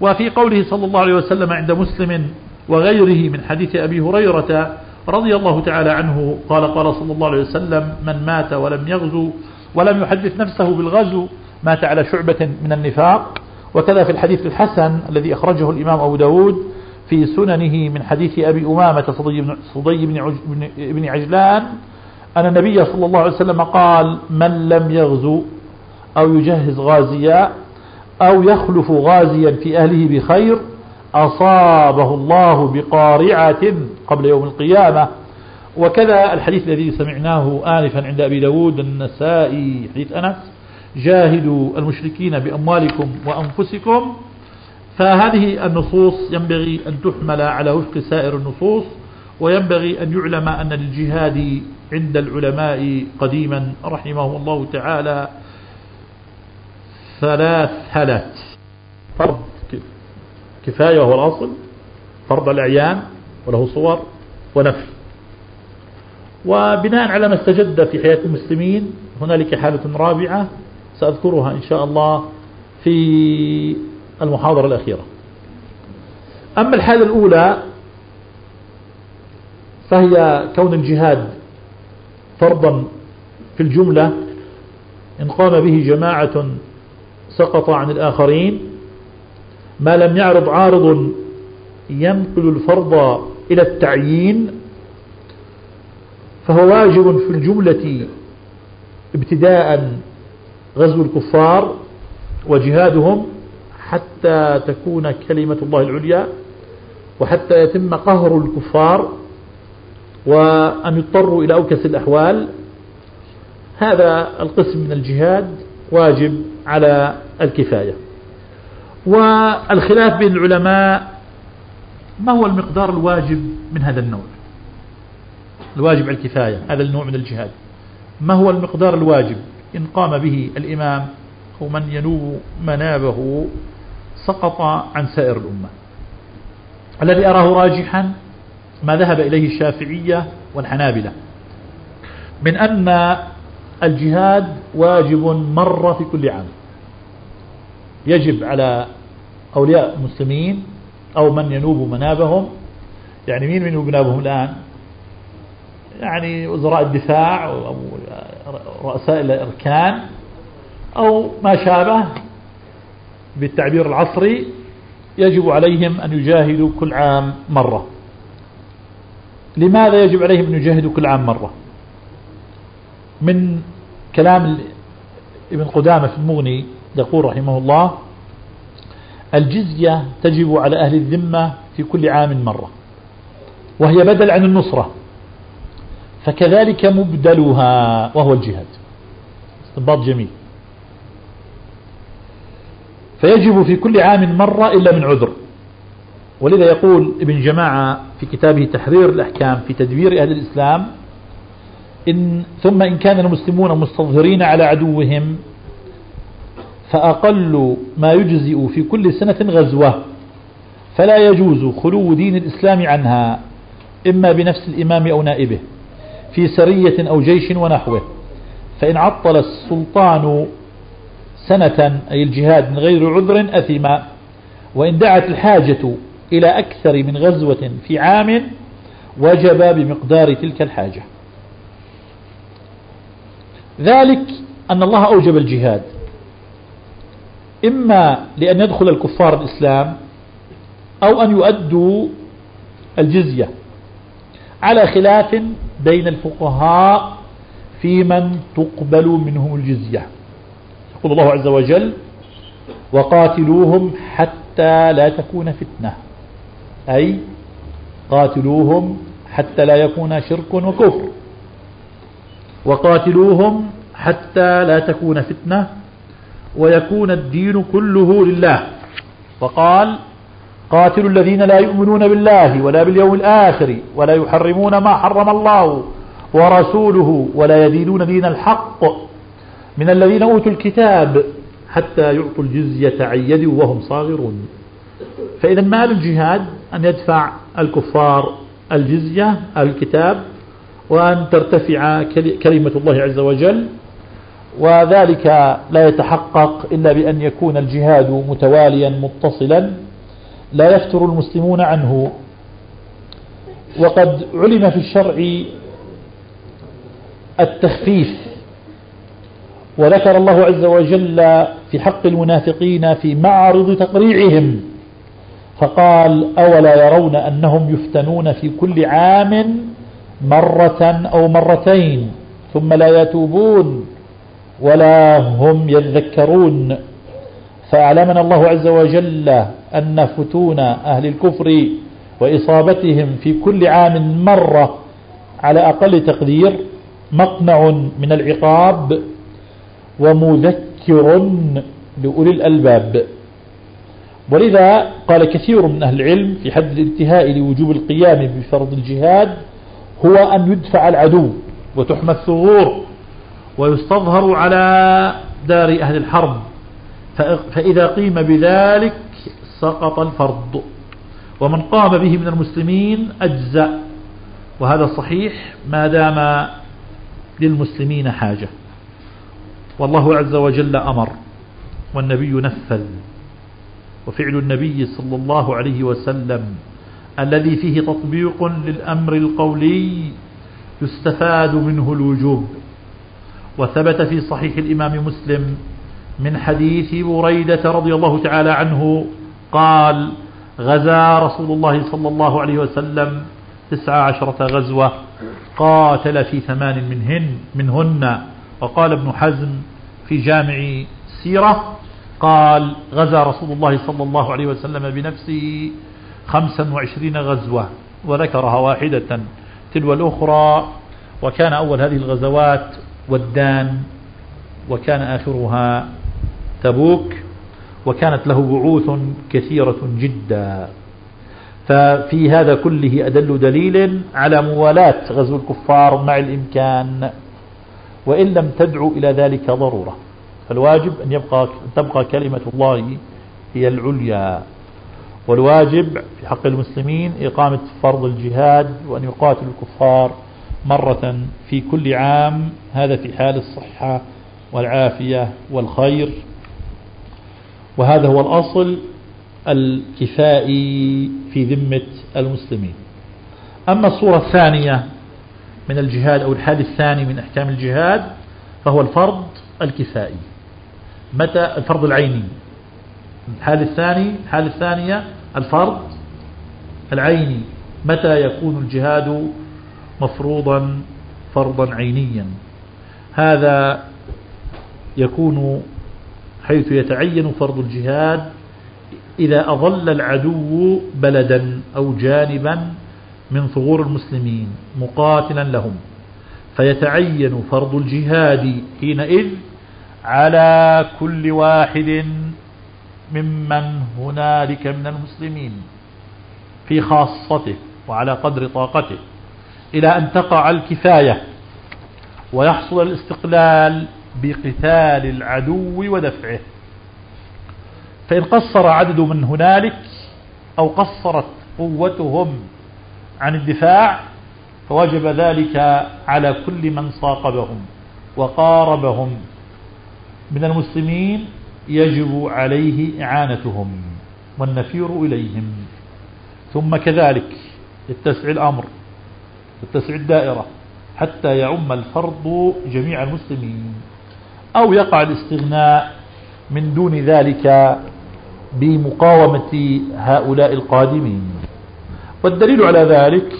وفي قوله صلى الله عليه وسلم عند مسلم وغيره من حديث أبي هريرة رضي الله تعالى عنه قال قال صلى الله عليه وسلم من مات ولم يغزو ولم يحدث نفسه بالغزو مات على شعبة من النفاق. وكذا في الحديث الحسن الذي أخرجه الإمام أبو داود في سننه من حديث أبي أمامة صدي بن, صدي بن عجلان أن النبي صلى الله عليه وسلم قال من لم يغزو أو يجهز غازيا أو يخلف غازيا في أهله بخير أصابه الله بقارعة قبل يوم القيامة. وكذا الحديث الذي سمعناه آنفا عند أبي داود النسائي حديث أنس جاهدوا المشركين بأموالكم وأنفسكم. فهذه النصوص ينبغي أن تحمل على وفق سائر النصوص وينبغي أن يعلم أن للجهاد عند العلماء قديما رحمه الله تعالى ثلاث حالات. فرض كفاية وهو الأصل فرض الأعيان وله صور ونفل وبناء على ما استجد في حياة المسلمين هنالك حالة رابعة سأذكرها إن شاء الله في المحاضرة الأخيرة. أما الحالة الأولى فهي كون الجهاد فرضا في الجملة إن قام به جماعة سقط عن الآخرين ما لم يعرض عارض ينقل الفرض إلى التعيين فهو واجب في الجملة ابتداء غزو الكفار وجهادهم حتى تكون كلمة الله العليا وحتى يتم قهر الكفار وأن يضطروا إلى أوكس الأحوال. هذا القسم من الجهاد واجب على الكفاية. والخلاف بين العلماء ما هو المقدار الواجب من هذا النوع؟ الواجب على الكفاية هذا النوع من الجهاد. ما هو المقدار الواجب؟ إن قام به الإمام أو من ينوب منابه سقط عن سائر الأمة. الذي أراه راجحا ما ذهب إليه الشافعية والحنابلة. من أن الجهاد واجب مرة في كل عام. يجب على أولياء المسلمين أو من ينوب منابهم. يعني مين من ينوب منابهم الآن؟ يعني وزراء الدفاع أو رؤساء الأركان أو ما شابه بالتعبير العصري يجب عليهم أن يجاهدوا كل عام مرة. لماذا يجب عليهم أن يجاهدوا كل عام مرة؟ من كلام ابن قدامة في المغني يقول رحمه الله الجزية تجب على أهل الذمة في كل عام مرة وهي بدل عن النصرة فكذلك مبدلها وهو الجهاد. استنباط جميل. فيجب في كل عام مرة إلا من عذر. ولذا يقول ابن جماعة في كتابه تحرير الأحكام في تدبير أهل الإسلام إن ثم إن كان المسلمون مستظهرين على عدوهم فأقل ما يجزئ في كل سنة غزوة. فلا يجوز خلو دين الإسلام عنها إما بنفس الإمام أو نائبه في سرية أو جيش ونحوه. فإن عطل السلطان سنة أي الجهاد من غير عذر أثما وإن دعت الحاجة إلى أكثر من غزوة في عام وجب بمقدار تلك الحاجة. ذلك أن الله أوجب الجهاد. إما لأن يدخل الكفار الإسلام أو أن يؤدوا الجزية على خلاف بين الفقهاء في من تقبل منهم الجزية. يقول الله عز وجل وقاتلوهم حتى لا تكون فتنة. أي قاتلوهم حتى لا يكون شرك وكفر. وقاتلوهم حتى لا تكون فتنة. ويكون الدين كله لله. وقال قاتلوا الذين لا يؤمنون بالله ولا باليوم الآخر ولا يحرمون ما حرم الله ورسوله ولا يدينون دين الحق من الذين أوتوا الكتاب حتى يعطوا الجزية عن يد وهم صاغرون. فإذا مال الجهاد أن يدفع الكفار الجزية الكتاب وأن ترتفع كلمة الله عز وجل وذلك لا يتحقق إلا بأن يكون الجهاد متواليا متصلا لا يفتر المسلمون عنه. وقد علم في الشرع التخفيف وذكر الله عز وجل في حق المنافقين في معرض تقريعهم فقال أولا يرون أنهم يفتنون في كل عام مرة أو مرتين ثم لا يتوبون. ولا هم يذكرون. فأعلمنا الله عز وجل أن فتون أهل الكفر وإصابتهم في كل عام مرة على أقل تقدير مقنع من العقاب ومذكر لأولي الألباب. ولذا قال كثير من أهل العلم في حد الانتهاء لوجوب القيام بفرض الجهاد هو أن يدفع العدو وتحمى الثغور. ويستظهر على دار أهل الحرب. فإذا قيم بذلك سقط الفرض ومن قام به من المسلمين أجزأ. وهذا صحيح ما دام للمسلمين حاجة. والله عز وجل أمر والنبي نفذ. وفعل النبي صلى الله عليه وسلم الذي فيه تطبيق للأمر القولي يستفاد منه الوجوب. وثبت في صحيح الإمام مسلم من حديث بريدة رضي الله تعالى عنه قال غزا رسول الله صلى الله عليه وسلم تسع عشرة غزوة قاتل في ثمان منهن منهن. وقال ابن حزم في جامع سيرة قال غزا رسول الله صلى الله عليه وسلم بنفسه خمسا وعشرين غزوة وذكرها واحدة. تلو الأخرى وكان أول هذه الغزوات ودان وكان آخرها تبوك وكانت له بعوث كثيرة جدا. ففي هذا كله أدل دليل على موالاة غزو الكفار مع الإمكان. وإن لم تدعو إلى ذلك ضرورة. فالواجب أن يبقى تبقى كلمة الله هي العليا. والواجب في حق المسلمين إقامة فرض الجهاد وأن يقاتل الكفار. مرة في كل عام هذا في حال الصحة والعافية والخير. وهذا هو الأصل الكفائي في ذمة المسلمين. أما الصورة الثانية من الجهاد أو الحال الثاني من أحكام الجهاد فهو الفرض الكفائي. متى؟ الفرض العيني. الحال الثاني الحال الثانية الفرض العيني. متى يكون الجهاد مفروضا فرضا عينيا. هذا يكون حيث يتعين فرض الجهاد إذا أظل العدو بلدا أو جانبا من ثغور المسلمين مقاتلا لهم. فيتعين فرض الجهاد حينئذ على كل واحد ممن هنالك من المسلمين في خاصته وعلى قدر طاقته. إلى أن تقع الكفاية ويحصل الاستقلال بقتال العدو ودفعه. فإن قصر عدد من هنالك أو قصرت قوتهم عن الدفاع فوجب ذلك على كل من صاقبهم وقاربهم من المسلمين يجب عليه إعانتهم والنفير إليهم. ثم كذلك يتسع الأمر يتسع الدائرة حتى يعم الفرض جميع المسلمين أو يقع الاستغناء من دون ذلك بمقاومة هؤلاء القادمين. والدليل على ذلك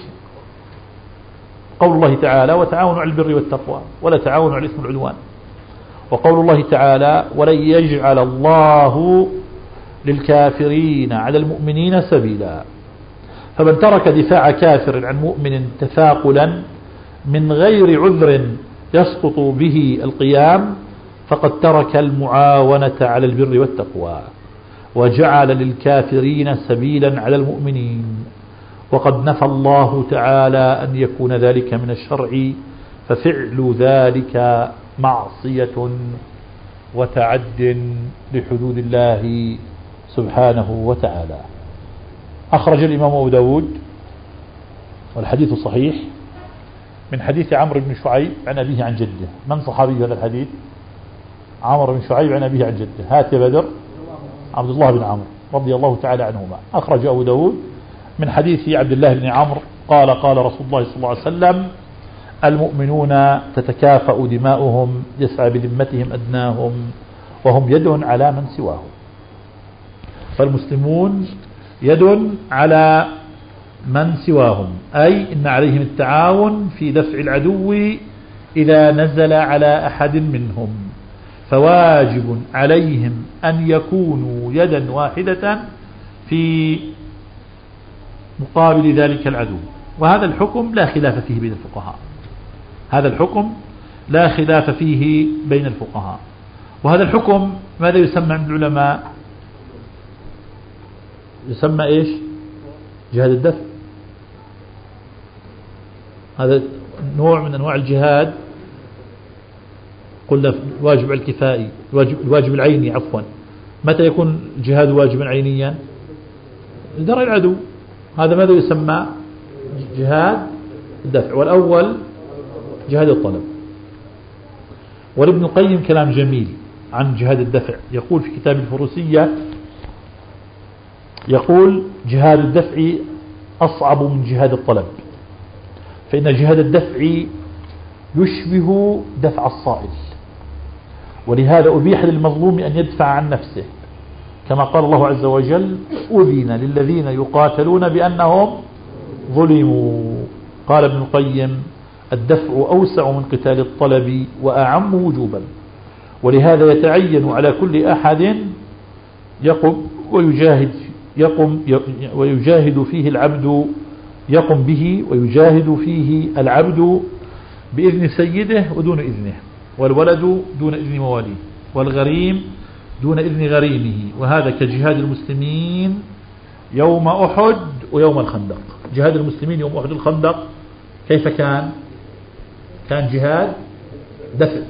قول الله تعالى وتعاونوا على البر والتقوى ولا تعاونوا على الإثم والعدوان وقول الله تعالى ولن يجعل الله للكافرين على المؤمنين سبيلا فمن ترك دفاع كافر عن مؤمن تثاقلا من غير عذر يسقط به القيام فقد ترك المعاونة على البر والتقوى وجعل للكافرين سبيلا على المؤمنين. وقد نفى الله تعالى أن يكون ذلك من الشرع ففعل ذلك معصية وتعد لحدود الله سبحانه وتعالى. أخرج الإمام أبو داود والحديث صحيح من حديث عمرو بن شعيب عن أبيه عن جده. من صحابي هذا الحديث؟ عمرو بن شعيب عن أبيه عن جده. هات بدر عبد الله بن عمرو رضي الله تعالى عنهما. أخرج أبو داود من حديث عبد الله بن عمرو قال قال رسول الله صلى الله عليه وسلم المؤمنون تتكافأ دماؤهم يسعى بذمتهم أدناهم وهم يد على من سواهم. فالمسلمون يد على من سواهم. أي إن عليهم التعاون في دفع العدو إذا نزل على أحد منهم. فواجب عليهم أن يكونوا يدا واحدة في مقابل ذلك العدو. وهذا الحكم لا خلاف فيه بين الفقهاء. هذا الحكم لا خلاف فيه بين الفقهاء. وهذا الحكم ماذا يسمى عند العلماء؟ يسمى إيش؟ جهاد الدفع هذا نوع من أنواع الجهاد قلنا الواجب الكفائي الواجب, الواجب العيني عفوا. متى يكون الجهاد واجبا عينيا؟ لدرء العدو. هذا ماذا يسمى؟ جهاد الدفع والأول جهاد الطلب. ولابن القيم كلام جميل عن جهاد الدفع. يقول في كتاب الفروسية يقول جهاد الدفع أصعب من جهاد الطلب. فإن جهاد الدفع يشبه دفع الصائل. ولهذا أبيح للمظلوم أن يدفع عن نفسه. كما قال الله عز وجل أذن للذين يقاتلون بأنهم ظلموا. قال ابن القيم الدفع أوسع من قتال الطلب وأعم وجوبا. ولهذا يتعين على كل أحد يقم ويجاهد يقم ويجاهد فيه العبد يقم به ويجاهد فيه العبد بإذن سيده ودون إذنه والولد دون إذن مواليه والغريم دون إذن غريمه وهذا كجهاد المسلمين يوم أحد ويوم الخندق. جهاد المسلمين يوم أحد الخندق كيف كان؟ كان جهاد دفع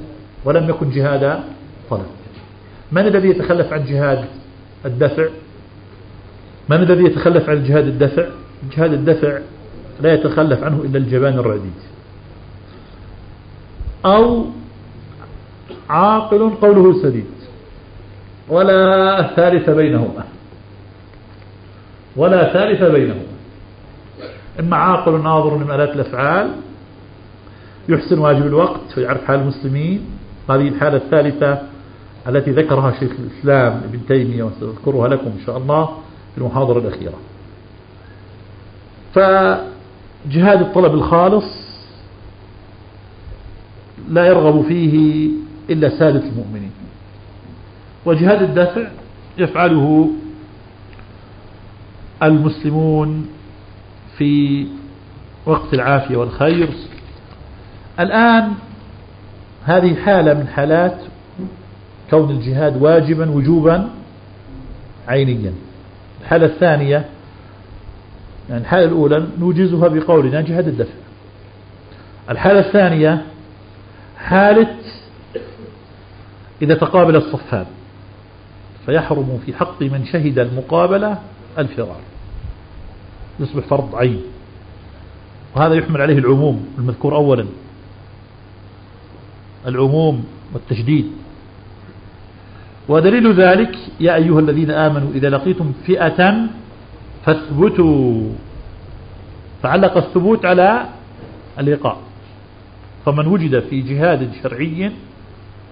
ولم يكن جهاد طلب. من الذي يتخلف عن جهاد الدفع؟ من الذي يتخلف عن جهاد الدفع جهاد الدفع لا يتخلف عنه إلا الجبان الرديد. أو عاقل قوله سديد. ولا ثالث بينهما. ولا ثالث بينهما. إما عاقل ناظر لمآلات الأفعال يحسن واجب الوقت ويعرف حال المسلمين. هذه الحالة الثالثة التي ذكرها شيخ الإسلام ابن تيمية وسأذكرها لكم إن شاء الله. في المحاضرة الأخيرة. فجهاد الطلب الخالص لا يرغب فيه إلا سادة المؤمنين. وجهاد الدافع يفعله المسلمون في وقت العافية والخير. الآن هذه حالة من حالات كون الجهاد واجبا وجوبا عينيا. الحالة الثانية يعني الحالة الأولى نوجزها بقولنا جهاد الدفع. الحالة الثانية حالة إذا تقابل الصفان فيحرم في حق من شهد المقابلة الفرار. يصبح فرض عين. وهذا يحمل عليه العموم المذكور أولا. العموم والتشديد. ودليل ذلك يا أيها الذين آمنوا إذا لقيتم فئة فاثبتوا فعلق الثبوت على اللقاء فمن وجد في جهاد شرعي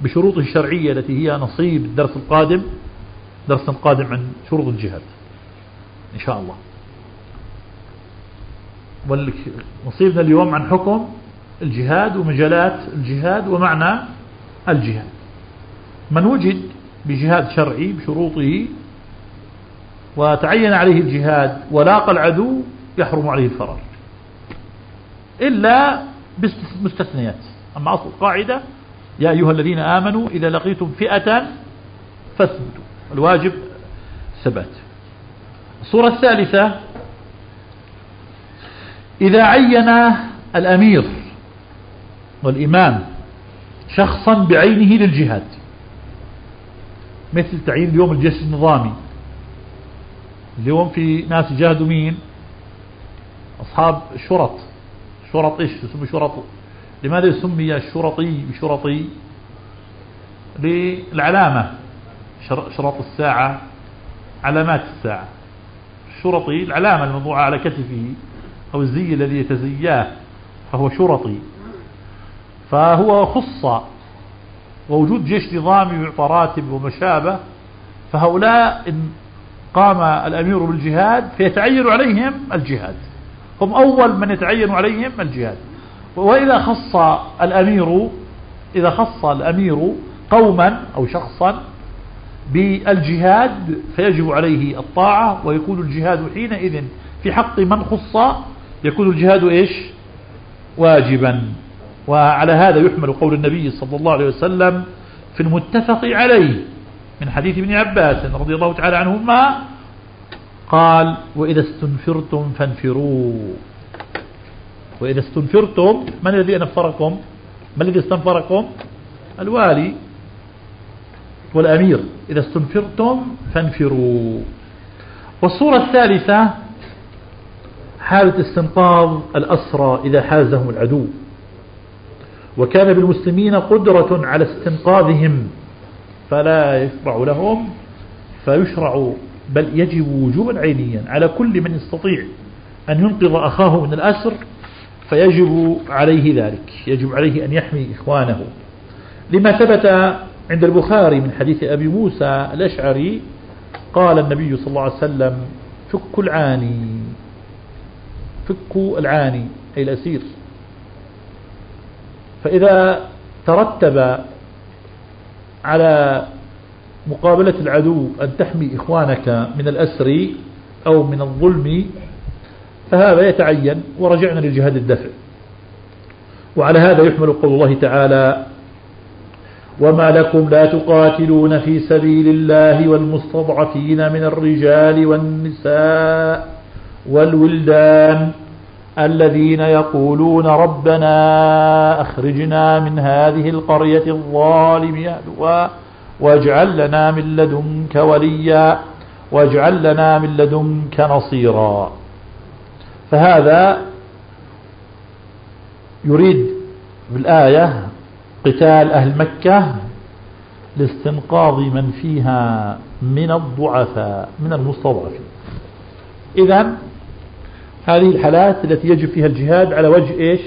بشروطه الشرعية التي هي نصيب الدرس القادم درس قادم عن شروط الجهاد إن شاء الله. ونصيبنا اليوم عن حكم الجهاد ومجالات الجهاد ومعنى الجهاد. من وجد بجهاد شرعي بشروطه وتعين عليه الجهاد ولاقى العدو يحرم عليه الفرار إلا مستثنيات أما أصل القاعدة يا أيها الذين آمنوا إذا لقيتم فئة فاثبتوا. الواجب ثبات. الصورة الثالثة إذا عين الأمير والإمام شخصا بعينه للجهاد. مثل تعيين اليوم الجيش النظامي. اليوم في ناس جاهدوا مين؟ أصحاب الشرط. شرط إيش؟ يسمى شرط. لماذا سمي الشرطي بشرطي؟ للعلامة. شرط الساعة علامات الساعة. الشرطي العلامة الموضوعة على كتفه أو الزي الذي يتزياه فهو شرطي. فهو خص ووجود جيش نظامي يعطى راتب وما شابه فهؤلاء إن قام الأمير بالجهاد فيتعين عليهم الجهاد. هم أول من يتعين عليهم الجهاد. وإذا خص الأمير إذا خص الأمير قوما أو شخصا بالجهاد فيجب عليه الطاعة ويكون الجهاد حينئذ في حق من خص يكون الجهاد إيش؟ واجبا. وعلى هذا يحمل قول النبي صلى الله عليه وسلم في المتفق عليه من حديث ابن عباس رضي الله تعالى عنهما قال وإذا استنفرتم فانفروا. وإذا استنفرتم من الذي أنفركم؟ من الذي استنفركم؟ الوالي والأمير. إذا استنفرتم فانفروا. والصورة الثالثة حالة استنقاذ الأسرى إذا حازهم العدو. وكان بالمسلمين قدرة على استنقاذهم فلا يشرع لهم فيشرع بل يجب وجوبا عينيا على كل من يستطيع أن ينقذ أخاه من الأسر فيجب عليه ذلك يجب عليه أن يحمي إخوانه. لما ثبت عند البخاري من حديث أبي موسى الأشعري قال النبي صلى الله عليه وسلم فك العاني فك العاني أي الأسير. فإذا ترتب على مقابلة العدو أن تحمي إخوانك من الأسر أو من الظلم فهذا يتعين ورجعنا للجهاد الدفع. وعلى هذا يحمل قول الله تعالى وما لكم لا تقاتلون في سبيل الله والمستضعفين من الرجال والنساء والولدان الذين يقولون ربنا أخرجنا من هذه القرية الظالم أهلها واجعل لنا من لدنك وليا واجعل لنا من لدنك نصيرا. فهذا يريد بالآية قتال أهل مكة لاستنقاذ من فيها من الضعفاء من المستضعفين. إذا هذه الحالات التي يجب فيها الجهاد على وجه إيش؟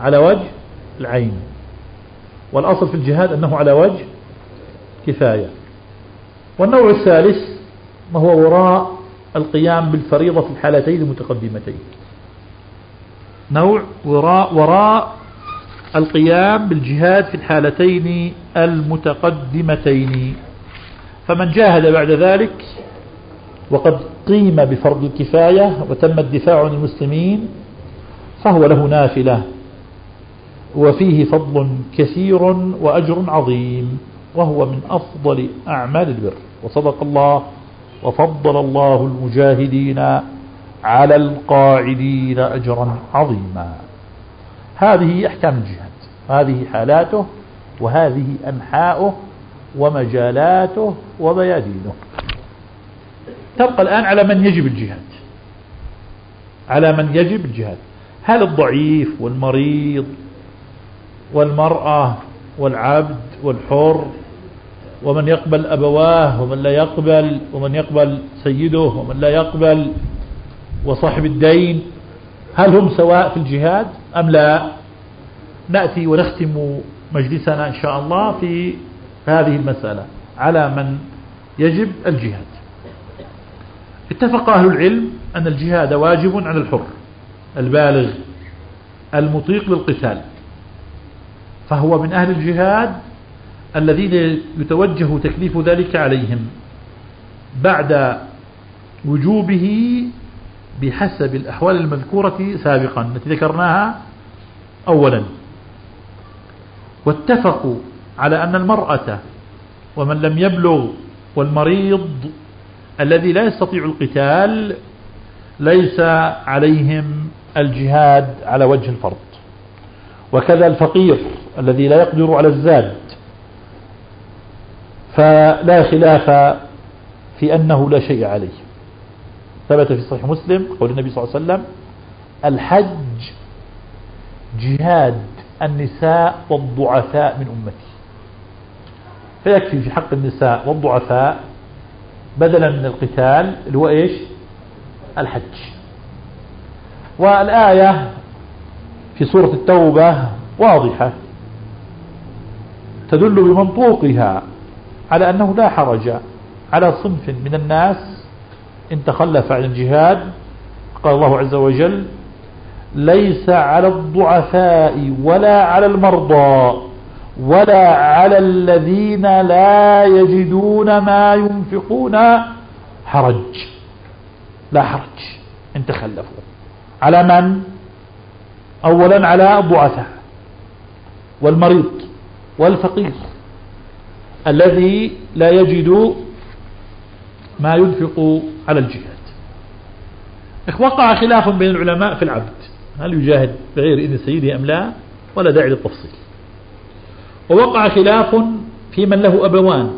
على وجه العين. والأصل في الجهاد أنه على وجه كفاية. والنوع الثالث ما هو وراء القيام بالفريضة في الحالتين المتقدمتين. نوع وراء, وراء القيام بالجهاد في الحالتين المتقدمتين. فمن جاهد بعد ذلك وقد قيم بفرض الكفاية وتم الدفاع عن المسلمين فهو له نافلة وفيه فضل كثير وأجر عظيم وهو من أفضل أعمال البر. وصدق الله وفضل الله المجاهدين على القاعدين أجرا عظيما. هذه أحكام الجهاد هذه حالاته وهذه أنحاؤه ومجالاته وبيادينه. تبقى الآن على من يجب الجهاد. على من يجب الجهاد. هل الضعيف والمريض والمرأة والعبد والحر ومن يقبل أبواه ومن لا يقبل ومن يقبل سيده ومن لا يقبل وصاحب الدين هل هم سواء في الجهاد أم لا؟ نأتي ونختم مجلسنا إن شاء الله في هذه المسألة. على من يجب الجهاد. اتفق أهل العلم أن الجهاد واجب على الحر البالغ المطيق للقتال. فهو من أهل الجهاد الذين يتوجه تكليف ذلك عليهم بعد وجوبه بحسب الأحوال المذكورة سابقا التي ذكرناها أولا. واتفقوا على أن المرأة ومن لم يبلغ والمريض الذي لا يستطيع القتال ليس عليهم الجهاد على وجه الفرض. وكذا الفقير الذي لا يقدر على الزاد. فلا خلاف في أنه لا شيء عليه. ثبت في صحيح مسلم قول النبي صلى الله عليه وسلم الحج جهاد النساء والضعفاء من أمتي. فيكفي في حق النساء والضعفاء بدلا من القتال اللي هو إيش؟ الحج. والآية في سورة التوبة واضحة. تدل بمنطوقها على أنه لا حرج على صنف من الناس إن تخلف عن الجهاد. قال الله عز وجل ليس على الضعفاء ولا على المرضى. ولا على الذين لا يجدون ما ينفقون حرج. لا حرج. إن تخلفوا. على من؟ أولا على الضعفاء والمريض والفقير الذي لا يجد ما ينفق على الجهاد. وقع خلاف بين العلماء في العبد. هل يجاهد بغير إذن سيده أم لا؟ ولا داعي للتفصيل. ووقع خلاف في من له أبوان.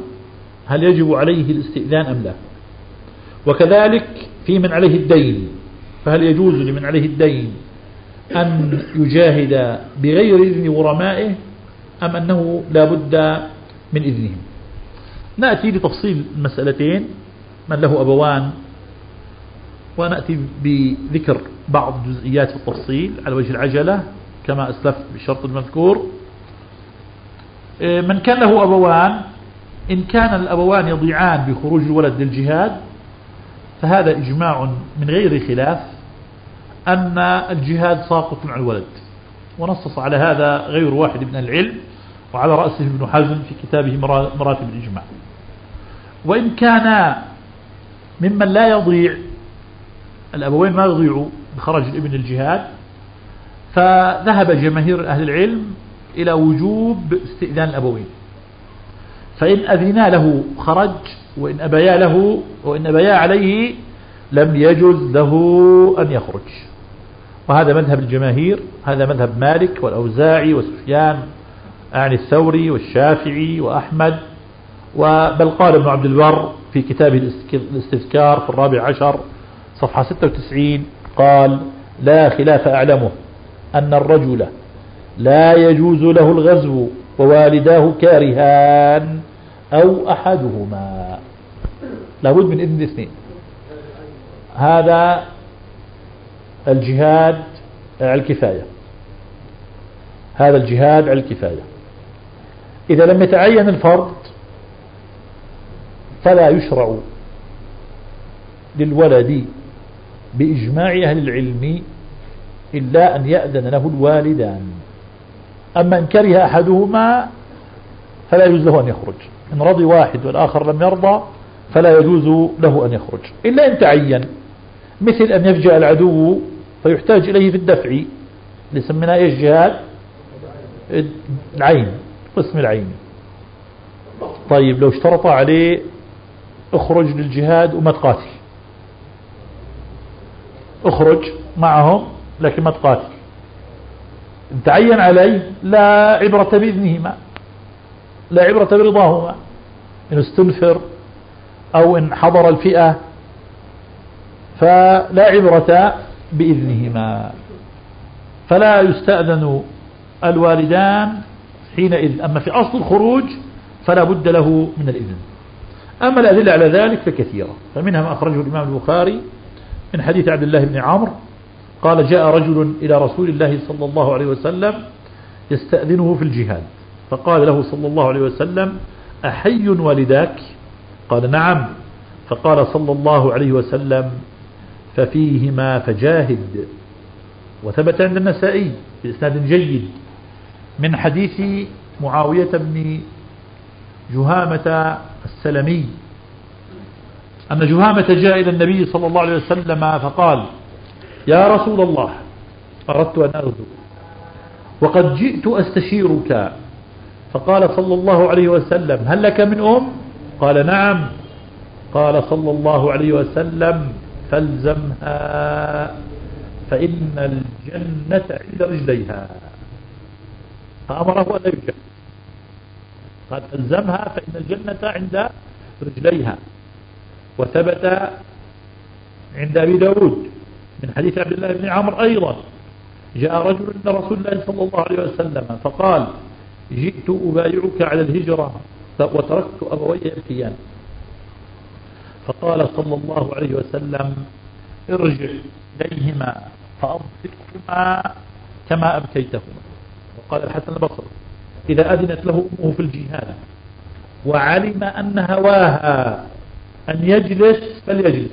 هل يجب عليه الاستئذان أم لا؟ وكذلك في من عليه الدين. فهل يجوز لمن عليه الدين أن يجاهد بغير إذن غرمائه أم أنه لا بد من إذنهم؟ نأتي لتفصيل المسألتين من له أبوان ونأتي بذكر بعض الجزئيات في التفصيل على وجه العجلة كما أسلفت بالشرط المذكور من كان له أبوان إن كان الأبوان يضيعان بخروج الولد للجهاد فهذا إجماع من غير خلاف أن الجهاد ساقط مع الولد. ونصص على هذا غير واحد من العلم وعلى رأسه ابن حزم في كتابه مراتب الإجماع. وإن كان ممن لا يضيع الأبوين ما يضيعوا بخرج الابن الجهاد فذهب جماهير أهل العلم إلى وجوب استئذان الأبوين. فإن أذنا له خرج وإن أبيا له وإن أبيا عليه لم يجز له أن يخرج. وهذا مذهب الجماهير هذا مذهب مالك والأوزاعي وسفيان يعني الثوري والشافعي وأحمد. وبل قال ابن عبد البر في كتابه الاستذكار في الرابع عشر صفحة 96 قال لا خلاف أعلمه أن الرجل لا يجوز له الغزو ووالداه كارهان أو أحدهما. لابد من إذن الاثنين. هذا الجهاد على الكفاية. هذا الجهاد على الكفاية. إذا لم يتعين الفرض فلا يشرع للولد بإجماع أهل العلم إلا أن يأذن له الوالدان. أما إن كره أحدهما فلا يجوز له أن يخرج. إن رضي واحد والآخر لم يرضى فلا يجوز له أن يخرج. إلا إن تعين مثل أن يفجأ العدو فيحتاج إليه في الدفع. لسمنا إيش؟ جهاد؟ العين قسم العين. طيب لو اشترط عليه اخرج للجهاد وما تقاتل. اخرج معهم لكن ما تقاتل. تعين عليه لا عبرة بإذنهما لا عبرة برضاهما. إن استنفر أو إن حضر الفئة فلا عبرة بإذنهما. فلا يستأذن الوالدان حينئذ. أما في أصل الخروج فلا بد له من الإذن. أما الأدلة على ذلك فكثيرة. فمنها ما أخرجه الإمام البخاري من حديث عبد الله بن عمرو قال جاء رجل إلى رسول الله صلى الله عليه وسلم يستأذنه في الجهاد. فقال له صلى الله عليه وسلم أحي والداك؟ قال نعم. فقال صلى الله عليه وسلم ففيهما فجاهد. وثبت عند النسائي بإسناد جيد من حديث معاوية بن جهامة السلمي. أن جهامة جاء إلى النبي صلى الله عليه وسلم فقال يا رسول الله أردت أن أغزو وقد جئت أستشيرك. فقال صلى الله عليه وسلم هل لك من أم؟ قال نعم. قال صلى الله عليه وسلم فالزمها فإن الجنة عند رجليها. فأمره أن لا قال الزمها فإن الجنة عند رجليها. وثبت عند أبي داود. من حديث عبد الله بن عمرو أيضا. جاء رجل عند رسول الله صلى الله عليه وسلم فقال جئت أبايعك على الهجرة وتركت أبوي يبكيان فقال صلى الله عليه وسلم ارجع إليهما فأضحكهما كما أبكيتهما. وقال الحسن البصري إذا أذنت له أمه في الجهاد وعلم أن هواها أن يجلس فليجلس.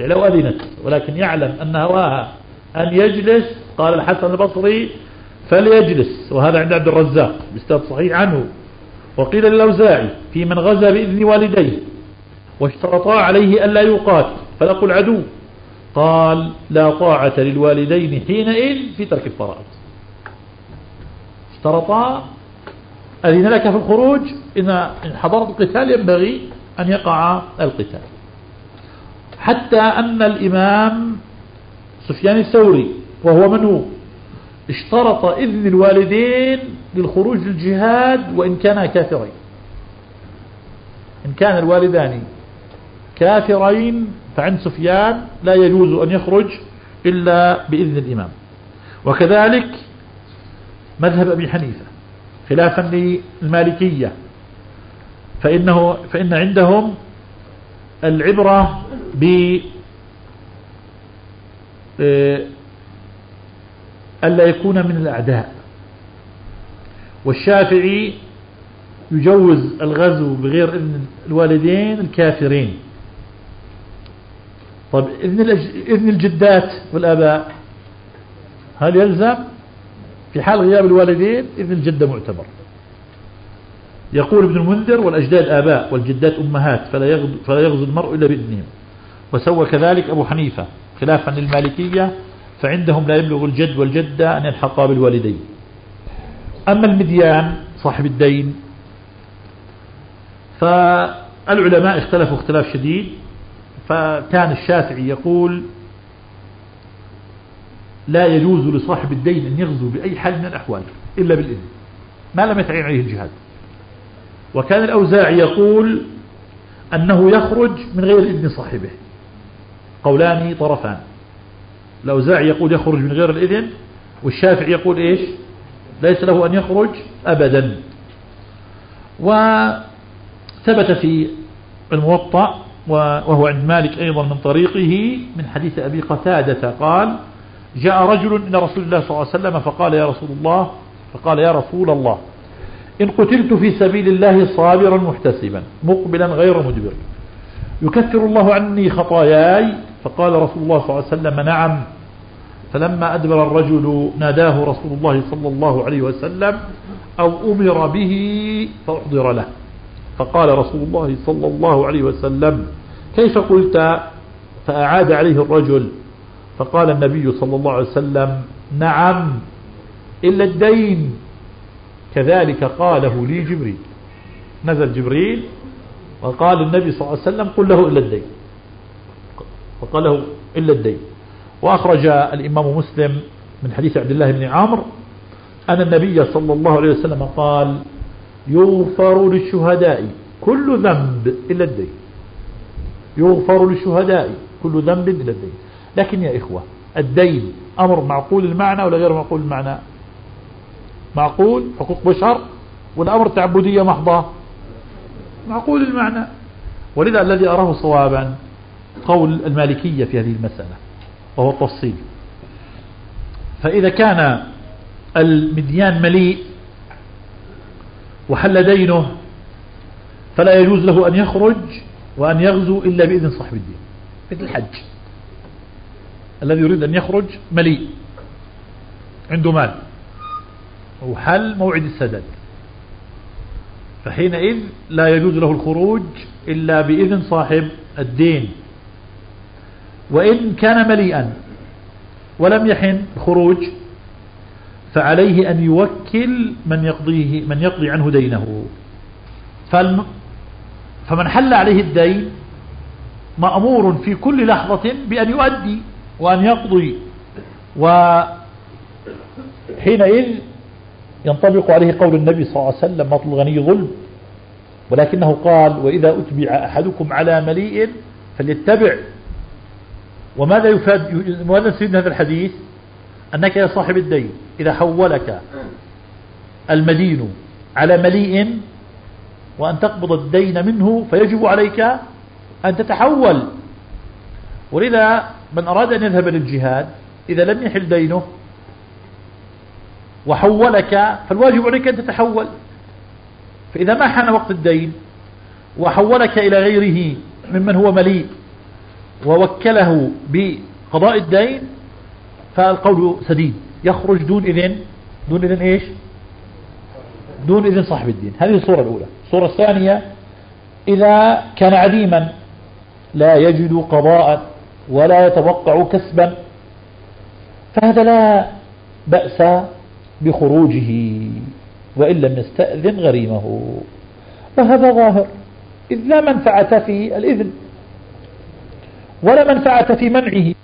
لو أذنت ولكن يعلم أن هواها أن يجلس قال الحسن البصري فليجلس وهذا عند عبد الرزاق بإسناد صحيح عنه. وقيل للأوزاعي في من غزا بإذن والديه واشترطا عليه ألا يقاتل فلقوا العدو قال لا طاعة للوالدين حينئذ في ترك الفرائض. اشترطا أذن لك في الخروج إن حضرت القتال ينبغي أن يقع القتال. حتى أن الإمام سفيان الثوري وهو من هو اشترط إذن الوالدين للخروج للجهاد وإن كانا كافرين. إن كان الوالدان كافرين فعند سفيان لا يجوز أن يخرج إلا بإذن الإمام. وكذلك مذهب أبي حنيفة خلافا للمالكية فإنه فإن عندهم العبرة ب آه، ألا يكون من الأعداء. والشافعي يجوز الغزو بغير إذن الوالدين الكافرين. إذن, إذن الجدات والآباء هل يلزم؟ في حال غياب الوالدين إذن الجدة معتبر. يقول ابن المنذر والأجداد آباء والجدات أمهات فلا يغزو, فلا يغزو المرء إلا بإذنهم وسوى كذلك أبو حنيفة خلافا للمالكية فعندهم لا يبلغ الجد والجدة أن يلحقا بالوالدين. أما المديان صاحب الدين فالعلماء اختلفوا اختلاف شديد فكان الشافعي يقول لا يجوز لصاحب الدين أن يغزو بأي حال من الأحوال إلا بالإذن. ما لم يتعين عليه الجهاد. وكان الأوزاعي يقول أنه يخرج من غير إذن صاحبه. قولان طرفان. الأوزاعي يقول يخرج من غير الإذن والشافعي يقول إيش؟ ليس له أن يخرج أبدا. وثبت في الموطأ وهو عند مالك أيضا من طريقه من حديث أبي قتادة قال جاء رجل إلى رسول الله صلى الله عليه وسلم فقال يا رسول الله فقال يا رسول الله إن قتلت في سبيل الله صابرا محتسبا مقبلا غير مدبر يكثر الله عني خطاياي فقال رسول الله صلى الله عليه وسلم نعم. فلما أدبر الرجل ناداه رسول الله صلى الله عليه وسلم أو أمر به فأحضر له. فقال رسول الله صلى الله عليه وسلم كيف قلت؟ فأعاد عليه الرجل. فقال النبي صلى الله عليه وسلم نعم. إلا الدين. كذلك قاله لي جبريل. نزل جبريل وقال النبي صلى الله عليه وسلم قل له إلا الدين. فقال له إلا الدين. وأخرج الإمام مسلم من حديث عبد الله بن عمرو أن النبي صلى الله عليه وسلم قال يغفر للشهداء كل ذنب إلا الدين. يغفر للشهداء كل ذنب إلا الدين. لكن يا إخوة الدين أمر معقول المعنى ولا غير معقول المعنى؟ معقول؟ حقوق بشر؟ والأمر تعبدية محضة. معقول المعنى. ولذا الذي أراه صوابا قول المالكية في هذه المسألة وهو التفصيل. فإذا كان المديان مليء وحل دينه فلا يجوز له أن يخرج وأن يغزو إلا بإذن صاحب الدين مثل الحج. الذي يريد أن يخرج مليء عنده مال. وحل موعد السداد فحينئذ لا يجوز له الخروج إلا بإذن صاحب الدين. وإن كان مليئا ولم يحن الخروج فعليه أن يوكل من يقضيه من يقضي عنه دينه. فمن حل عليه الدين مأمور في كل لحظة بأن يؤدي وأن يقضي. وحينئذ ينطبق عليه قول النبي صلى الله عليه وسلم مطل الغني ظلم. ولكنه قال وإذا أتبع أحدكم على مليء فليتبع. وماذا يفاد ماذا نستفيد هذا الحديث؟ أنك يا صاحب الدين إذا حولك المدين على مليء وأن تقبض الدين منه فيجب عليك أن تتحول. ولذا من أراد أن يذهب للجهاد إذا لم يحل دينه وحولك فالواجب عليك أن تتحول. فإذا ما حان وقت الدين وحولك إلى غيره ممن هو مليء ووكله بقضاء الدين فالقول سديد. يخرج دون إذن. دون إذن إيش؟ دون إذن صاحب الدين. هذه الصورة الأولى. الصورة الثانية إذا كان عديما لا يجد قضاء ولا يتوقع كسبا فهذا لا بأس بخروجه وإن لم يستأذن غريمه. وهذا ظاهر إذ لا منفعة في الإذن ولا منفعة في منعه.